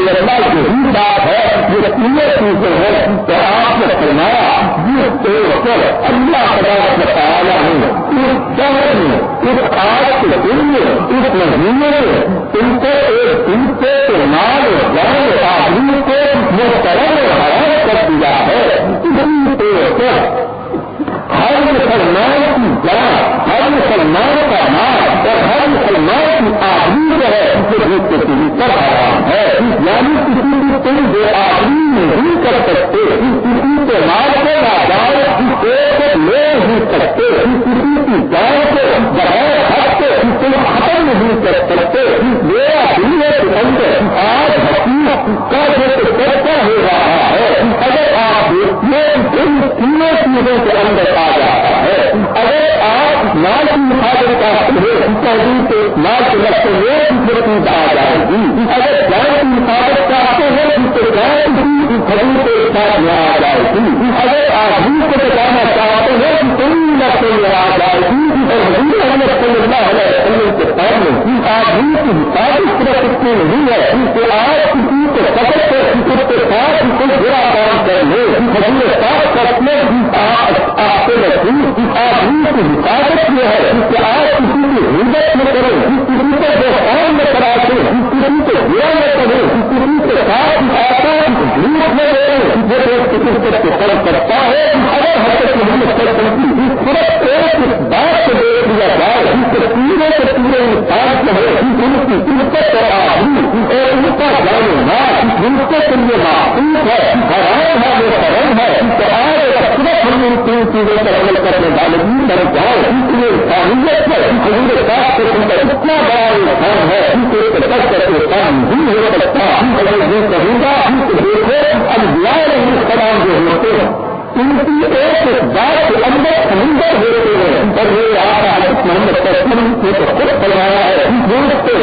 یا رسول اللہ یہی بات ہے یہ تینوں چیزیں ہیں، تو آپ نے فرمایا جس طور پر اللہ تبارک تعالیٰ نے اس شہر میں، اس آج کے دن میں، اس مہینے میں، ان کو ایک دن سے مال جان آدمی کو محترم حرام کر دیا ہے۔ اسی طور پر ہر مسلمان کی جان ہر مسلمان کا نام اور ہر مسلمان کی آدمی جو ہے، اسے کے دن کر رہا ہے۔ یعنی کسی بھی تم جو آدمی نہیں کر سکتے، کسی کے مال کو ناجائز ایک لے نہیں سکتے، کسی کی جان کو بغیر حق کے تم ختم نہیں کر سکتے۔ میرا دنیا کے اندر آج حقیقت کا جو چرچا ہو رہا ہے، اگر آپ دیکھیے ان تینوں چیزوں کے اندر آ جاتا ہے۔ اگر آپ مال کی حفاظت کرتے ہیں تحریر کے مال کے لگتے ہوئے دوسرے چیز آ جائے گی اگر جان کی حفاظت چاہتے ہیں تو جان کی خرید کے ساتھ میں آ جائے۔ گی اگر آدمی کو بچانا چاہتے ہیں، تو کوئی لگتے میں آ جائے۔ گی اور حضور احمد صلی اللہ علیہ وسلم کے سامنے آدمی کی حفاظت صرف اتنی نہیں ہے کہ آپ کسی کو سفر سے اس کے ساتھ کوئی برا کام کر لے حضور صاحب کرنے آپ کے نزدیک آدمی کی حفاظت یہ ہے کہ آپ کسی کی ہمت میں کریں کسی کو جو کام میں کرا کے کسی کو برا میں کریں کسی کے ساتھ آسان جھوٹ میں رہے جو ایک کسی کو فرق کرتا ہے اگر حضرت محمد صلی اللہ علیہ وسلم کی صرف ایک بات کو دیکھ لیا جائے کہ پورے کے پورے انسان جو ہے ان کی عزت اور آدمی اور ان کا جان ان کے لیے معصوم ہے حرام ہے جو حرم ہے، تو آج صرف ہم ان تین چیزوں پر عمل کرنے والے بھی بن جائے لیے سہولت ہے ہمارے پاس کے ان کا اتنا بڑا انسان ہے کہ ایک کر کے کام نہیں ہو سکتا اگر یہ کہوں گا، ہم کو دیکھو اب لائے علیہ سلام جو ہوتے ہیں ان کی ایک بات کے اندر سمندر ہوتے ہیں اور یہ آپ حضرت محمد تسلم نے تو خود فرمایا ہے جو اس کے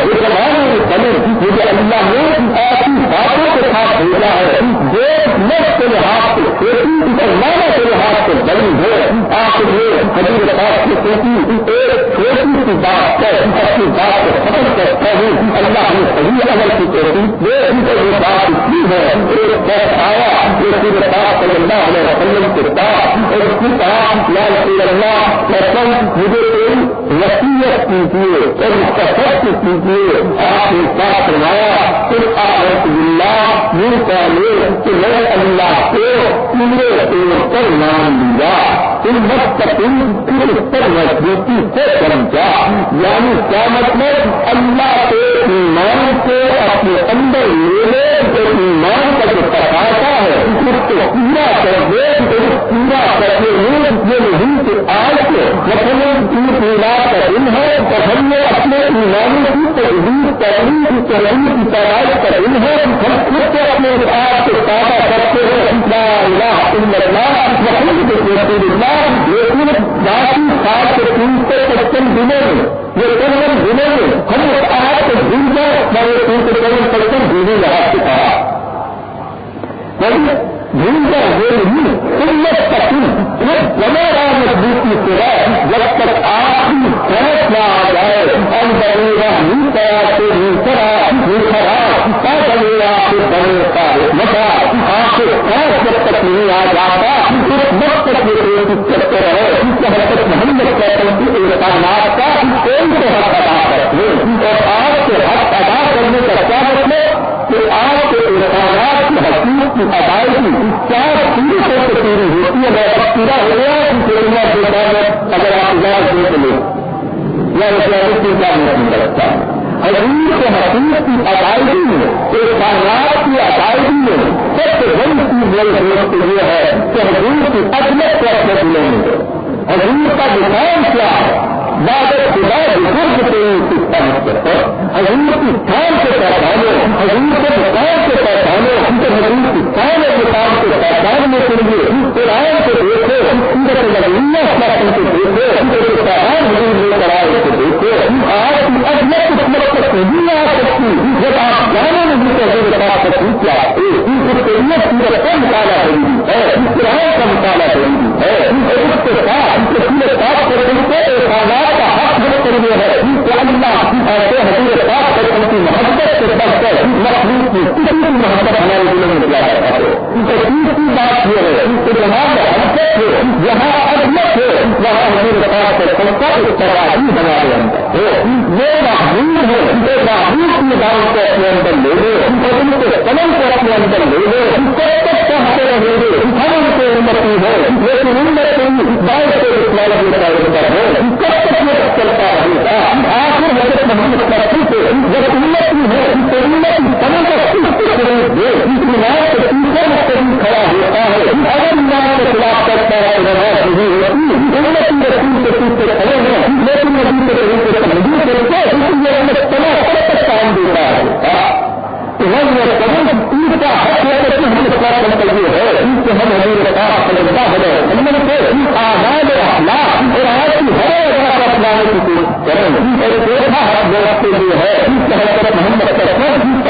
بنے مجھے اللہ نے ایسی باتوں کے ساتھ بھیجا ہے جو نفس کے لحاظ سے کھیتی مسلمانوں کے لحاظ سے بنی ہے آپ یہ حضور پاک کی کوئی ایک چھوٹی سی بات ہے اپنی بات کو ختم کرتا ہوں اللہ نے صحیح عمل کی کوشش یہ بات اتنی ہے ایک بہت آیا جو پھر پاک صلی اللہ علیہ وسلم کے اور اس کی کام یا رسول اللہ مجھے کوئی وسیعت کیجیے اور اس کا سب کیجیے آپ نے ساتھ روایا پھر آپ اللہ یہ کہہ کہ میں اللہ کو پورے طور پر مان لیا ان وقت تم پھر اس پر مضبوطی سے سمجھا یعنی کیا مطلب اللہ کے ایمان کو اپنے اندر لے لے، جو ایمان کا جو تقاضا ہے اس کو پورا کر دے پورا کرنے میں یہ نہیں کہ آج کے مطلب تین میلاد کا دن ہے تو ہم نے اپنے ایمانی کی تجدید کرنی کی چلنی کی تعداد کا دن ہے۔ ہم خود کو اپنے آپ سے تازہ کرتے ہیں۔ رسول اللہ لیکن باقی سات سے تین سو پچپن دنوں میں یہ پچپن دنوں میں ہم اس آج کے دن کو میں تین سو پچپن دنوں لگا کے کہا دن کا وہ نہیں سنت کا دن یہ بنا رہا مضبوطی سے ہے۔ جب تک آپ کی فیصلہ آ جائے، ہم ہاں بنے گا نہیں کرا تو نہیں کرا نہیں کرا کیا بنے گا آپ کے بڑے کا مزہ آپ کے خاص جب تک نہیں آ جاتا کرتے رہے حضرت محمد کہتے ہیں کہ انسانات کا کوئی تو حق ادا کرتے کی ادائیگی چار پوری سے پوری ہوتی ہے، میں پورا ہو گیا کہ اگر آپ اجازت دے کے لیے یا اسلامی تین چار منٹ میں ہے حضور کے حقیقت کی ادائیگی میں، ایک انسانات کی ادائیگی میں، سب سے بڑی چیز یہ دوست یہ ہے کہ حضور کی اجمت کو اپنے دلوں میں۔ حضور کا نظام کیا ہے؟ بادت خدا بزرگ کے سسٹم حضور کی کام سے پہچانے حضور کے نظام سے پہچانے حضور کی کام اور نظام سے پہچاننے کے لیے قرآن کو دیکھے سورت نظریہ شاسن کو دیکھے پیغام حضور لے کر آئے کو دیکھے آپ کی اجمت قسمت کو نہیں آ سکتی، جب آپ جانے نہیں کہ حضور بتا سکتی، کیا اس کے لیے سورت کا مطالعہ ضروری ہے؟ قرآن کا مطالعہ ضروری ہے۔ اس کے ساتھ پورے صاف کرنے کے احسانات کا حق جو کرنے ہے۔ کہ اللہ ایسے حضور صاف کر کی محبت سے بڑھ کر مخلوق کی کسی بھی محبت ہمارے دلوں میں دیا جاتا ہے تیسری بات یہ ہے کہ جہاں محبت ہے۔ جہاں عدمت ہے۔ وہاں حضور صاف کر سب کا اس طرح ہی ہمارے اندر ہے وہ محبوب ہے۔ جو محبوب کی بات کو اپنے اندر لے لے۔ اور ان کے قلم کو اپنے اندر لے لے۔ کب تک چاہتے رہیں گے۔ ہم ان کو امتی ہے۔ لیکن امت بائیں سے اسلام کا ہے کب تک یہ چلتا رہے گا آخر حضرت محمد کرتی سے جب امت ہے تو امت سمے کا صرف دے ایمان کے تیسرے مختلف کھڑا ہوتا ہے۔ اگر ایمان کے خلاف کرتا ہے نماز نہیں ہوتی امت رسول کے پیچھے کھڑے ہیں۔ لیکن نبی کے طریقے سے نہیں کرتے لیے ہمیں تمام کب تک کام دیتا ہے۔ تو کا حق ہے کہ ہم اس بات کا یہ ہے کہ ہم حضور پاک صلی اللہ علیہ وسلم کے آزاد اخلاق اور آج کی ہر جگہ اپنانے کی کوشش کریں اور دیکھا ہر جگہ کے لیے ہے کہ حضرت محمد کا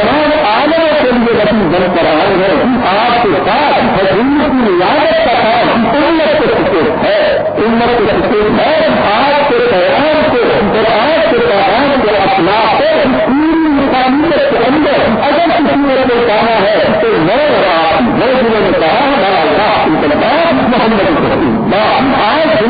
تمام آنے کے لیے رسم بن کر آئے ہیں۔ آپ کے ساتھ حضور کی ریاضت کا کام، امت کے سکوت ہے۔ امت کے سکوت ہے آج کے پیغام کو اور آج کے پیغام کے اپنا پوری انسانیت کے اندر اگر کسی نے کوئی کہا ہے تو میں اور آپ نئے دنوں نے کہا ہمارا اللہ کی طرف محمد آج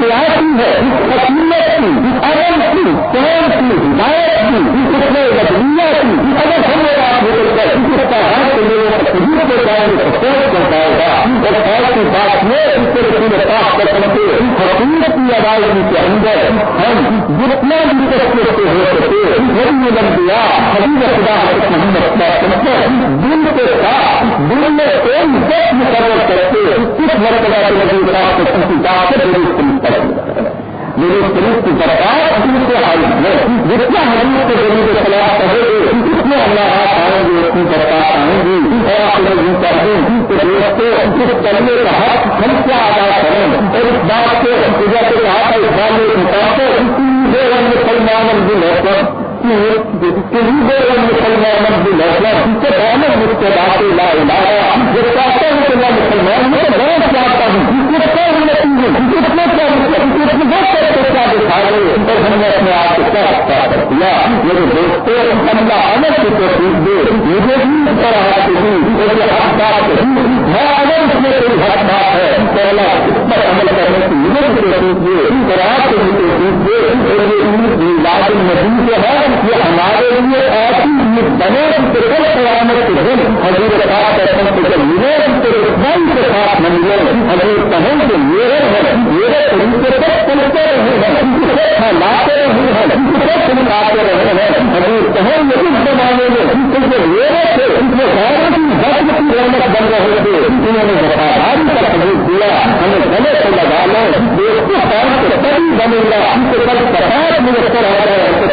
دنیا پیاسی ہے، حکومت کی امن کی، قوم کی، ہدایت کی، اس میں دنیا کی، اگر ہم لوگ آپ نکل کر اس کا ہاتھ لوگوں کو شہید ہو جائے گا سپورٹ کر پائے گا، اور خیر کی بات یہ اس کے رسول پاک کر سکتے حکومت کی ادائیگی کے اندر ہم جتنا بھی سکتے ہو سکتے وہی لمبیا، حبیب خدا حضرت محمد دل کے ساتھ، دل میں کوئی سچ مقرر کرتے کس مرتبہ کے نبی رات کو کسی بات سے میری پولیس کی درکار دل سے آئی ہے۔ جتنا حدیث کے ذریعے کے خلاف کہے گے اتنے اللہ آپ آئیں گے اتنی درکار آئیں گی۔ اور آپ لوگ یہ کر دیں کہ دوستوں اس کرنے کا حق ہم کیا ادا کریں، اور اس بات کو جیسے آپ کا اسلام میں مقابلے اسی ہم مسلمان دل ہے مسلمان دل ہے جس سے دامن مجھ سے بات لا لایا جو چاہتا میں مسلمان ہوں تو میں چاہتا ہوں دوسری رکھنا ہم نے چیزیں کیا بہت سارے دوست آپ دکھا رہے تو ہم نے اپنے آپ کو کیا میرے دوستوں بندہ امن کی تو دے مجھے بھی رہا کہ آپ بات میں اگر اس میں کوئی حق بات ہے تو اللہ اس پر عمل کرنے کی مجھے بھی کوشش دے اور آپ کو بھی کوشش دے اور یہ جو ہے یہ ہمارے لیے ایسی یہ بنے کی طرف قیامت کے دن حضور پاک کرنے کے جب ملے تو کے ساتھ نہ حضور کہیں کہ میرے ہیں میرے طریقے سے چلتے رہے ہیں لاتے رہے ہیں تم لاتے رہے ہیں حضور کہیں یہ اس زمانے میں کیونکہ میرے تھے اس میں سارے کی بد کی رحمت بن رہے تھے انہوں نے وفاداری کا سبوت دیا ہمیں گلے کو لگا لو دیش سے بنے گا کل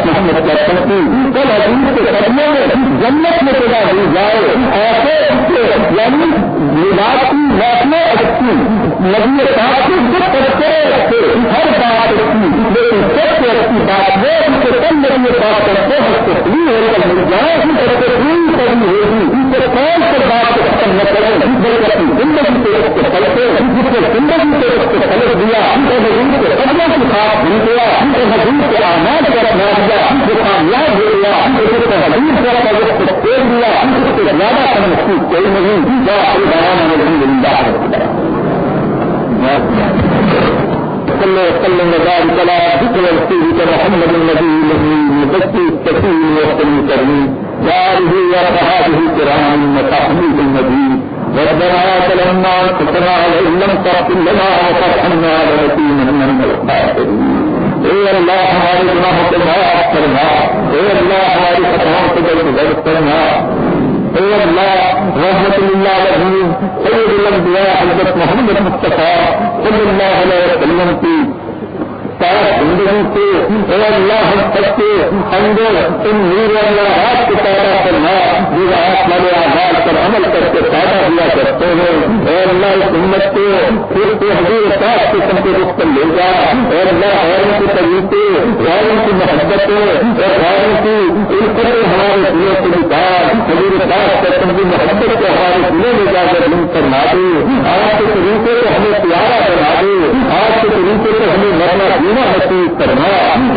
محمد سکتی کل کے میں جنت میں پیدا ہو جائے ایسے یعنی کی اچھی نبی صاحب جو کرتے ہر بات اچھی لیکن سب سے اچھی بات نبی بات کرتے ہیں اس کو فری ہو کر مل جائے ہوگی کون سے بات کو ختم نہ کریں بلکہ اپنی زندگی کے اس کو پلٹے جس نے زندگی کے اس کو پلٹ دیا، ہم اور حضور کے قدموں کے ساتھ مل گیا اور حضور کے آماد کا اپنا دیا، ہم جو کامیاب ہو گیا اس کو حضور کا وقت کو پھیر دیا اس سے زیادہ کم محسوس کوئی نہیں یا اپنی بیان میں الحمد للہ وسلم وبارك على ذكر رسولك محمد النبي الذي يبكي السكين ويحتمي الترميم وآله وصحابه الكرام وتحميد المجيد ربنا سلمنا انفسنا وان لم تغفر لنا وترحمنا لنكونن من الخاسرين اے اللہ ہمارے گناہوں کو معاف کرنا اے اللہ ہماری خطاؤں کو جلد درد کرنا اے اللہ رحمت اللہ علیہ سید الانبیاء حضرت محمد مصطفیٰ صلی اللہ علیہ وسلم کی زندگی سے اے اللہ ہم سب کے اندر ان نور اللہ کو پیدا کرنا، جو آپ والے آزاد پر عمل کر کے پیدا دیا کرتے ہیں۔ اے اللہ، اس امت کو پھر سے حضور صاحب کے سم کے رخ پر لے جا۔ اور اللہ، غیروں کے طریقے، غیروں کی محبتیں اور غیروں کی ان پر ہمارے دلوں سے نکال۔ حضور صاحب کے سم کی محبت کو ہمارے دلوں میں جا کر لنک کرنا دے۔ آپ کے طریقے کو ہمیں پیارا بنا دے۔ آپ کے طریقے کو ہمیں مرنا دے۔ جینا نصیب کرنا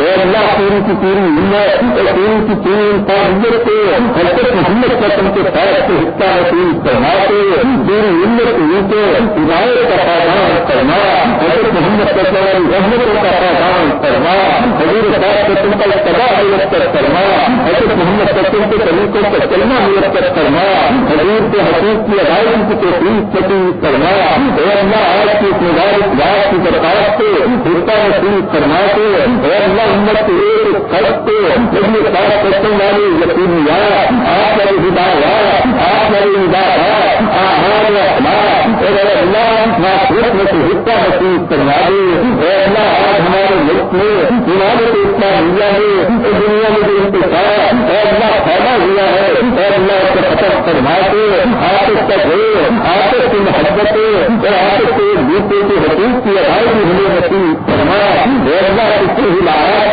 اور اللہ پوری کی پوری ہمت اور پوری کی پوری انسانیت کو حضرت محمد قسم کے ساتھ سے حصہ نصیب کرنا کے پوری ہمت نیچے ہدایت کا پادان کرنا حضرت محمد قسم رحمتوں کا پادان کرنا حضور صاحب قسم کا اتباع مرتب کرنا حضرت محمد قسم کے طریقوں کا چلنا مرتب کرنا حضور کے حقوق کی ادائیگی کی توفیق نصیب کرنا اور اللہ، آج کی مبارک رات کی درخواست سے حصہ نصیب کرنا کے اور اللہ امت کے ایک خرچ کے جب صاف کرنے والی یقینیات آپ میری ہدایات آپ میری ہدایات آہار اخلاق اور اللہ ناصرت میں سے حصہ نصیب کروا دے اور اللہ آج ہمارے ملک میں ہمارے اسلامیہ میں دنیا میں جو انتظار اور اللہ فائدہ ہوا ہے اور اللہ کو ختم کروا کے آپ اس کا دیر آپ کی محبتیں اور آپ کے ایک دوسرے کے حقوق کی ادائیگی ہمیں نصیب کرنا اور اللہ، اس کے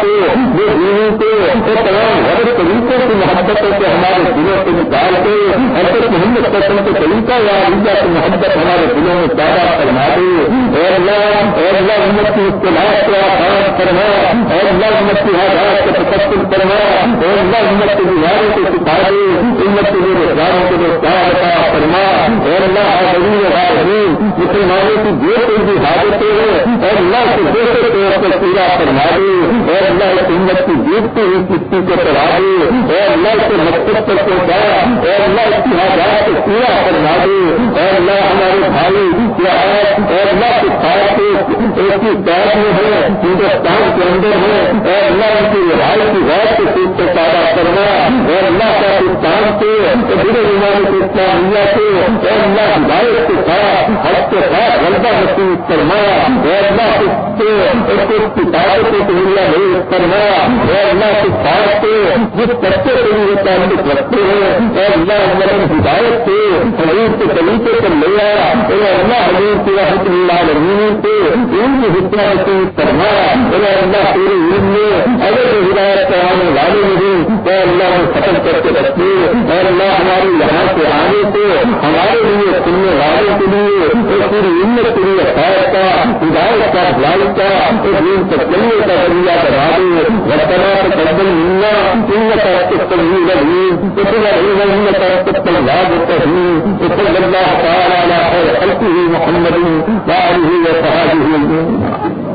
کو جو دینوں کو اور تمام غیر طریقوں کی محبتوں کو ہمارے دلوں سے نکال کے حضرت محمد قسم کے طریقہ یا اللہ کی محبت ہمارے دلوں میں پیدا کرنا دے اور اللہ اور اللہ، امت کی اصطلاح کو آسان کرنا اور اللہ، امت کی حالات کو تقسیم کرنا اور اللہ، امت کے بیماروں کو سکھا دے۔ امت کے لیے روزگاروں کے لیے پیار کا کرنا اور اللہ حاضرین حاضرین، مسلمانوں کی جو کوئی بھی حاجتیں ہیں اور اللہ کے دوسرے طور پر پورا کرنا دے۔ اور اللہ، اس امت کی جیتتی ہوئی کشتی کو چڑھا دے۔ اور اللہ کے مقصد پر پہنچا اور اللہ، اس کی حاجات کو پورا کرنا دے۔ اور اللہ، ہمارے بھائی، کیا ہے؟ اور اللہ کے ساتھ ایک ہی دور میں ہے، ہندوستان کے اندر ہے۔ اور اللہ، ان کی رہائی کی رات کے سیٹ کو پیدا کرنا اور اللہ پاکستان سے بڑے بیماری کے اسلامیہ سے اور اللہ ہدایت کے ساتھ حج کے ساتھ غلبہ نصیب کرنا اور اللہ سے کتابوں کو دنیا نہیں کرنا اور اللہ کے ساتھ سے جس بچے کے لیے تعلق رکھتے ہیں اور اللہ اللہ ہدایت سے حضور کے طریقے پر لے آیا اور اللہ حضور کی رحمت اللہ علیہ سے ان کی حصہ نصیب کرنا اور اللہ پوری علم میں اگر ہدایت کرانے والے نہیں تو اللہ نے ختم کر کے رکھے اور اللہ ہمارے یہاں سے آنے سے ہمارے لیے سننے والوں کے لیے پوری علم کے لیے خیر کا، ہدایت کا، بھلائی کا دین سے چلنے کا ذریعہ کرا دے۔ ربنا تقبل منا إنك السميع العليم وتب علينا إنك أنت التواب الرحيم وصلى الله تعالى على خير خلقه محمد وآله وصحبه أجمعين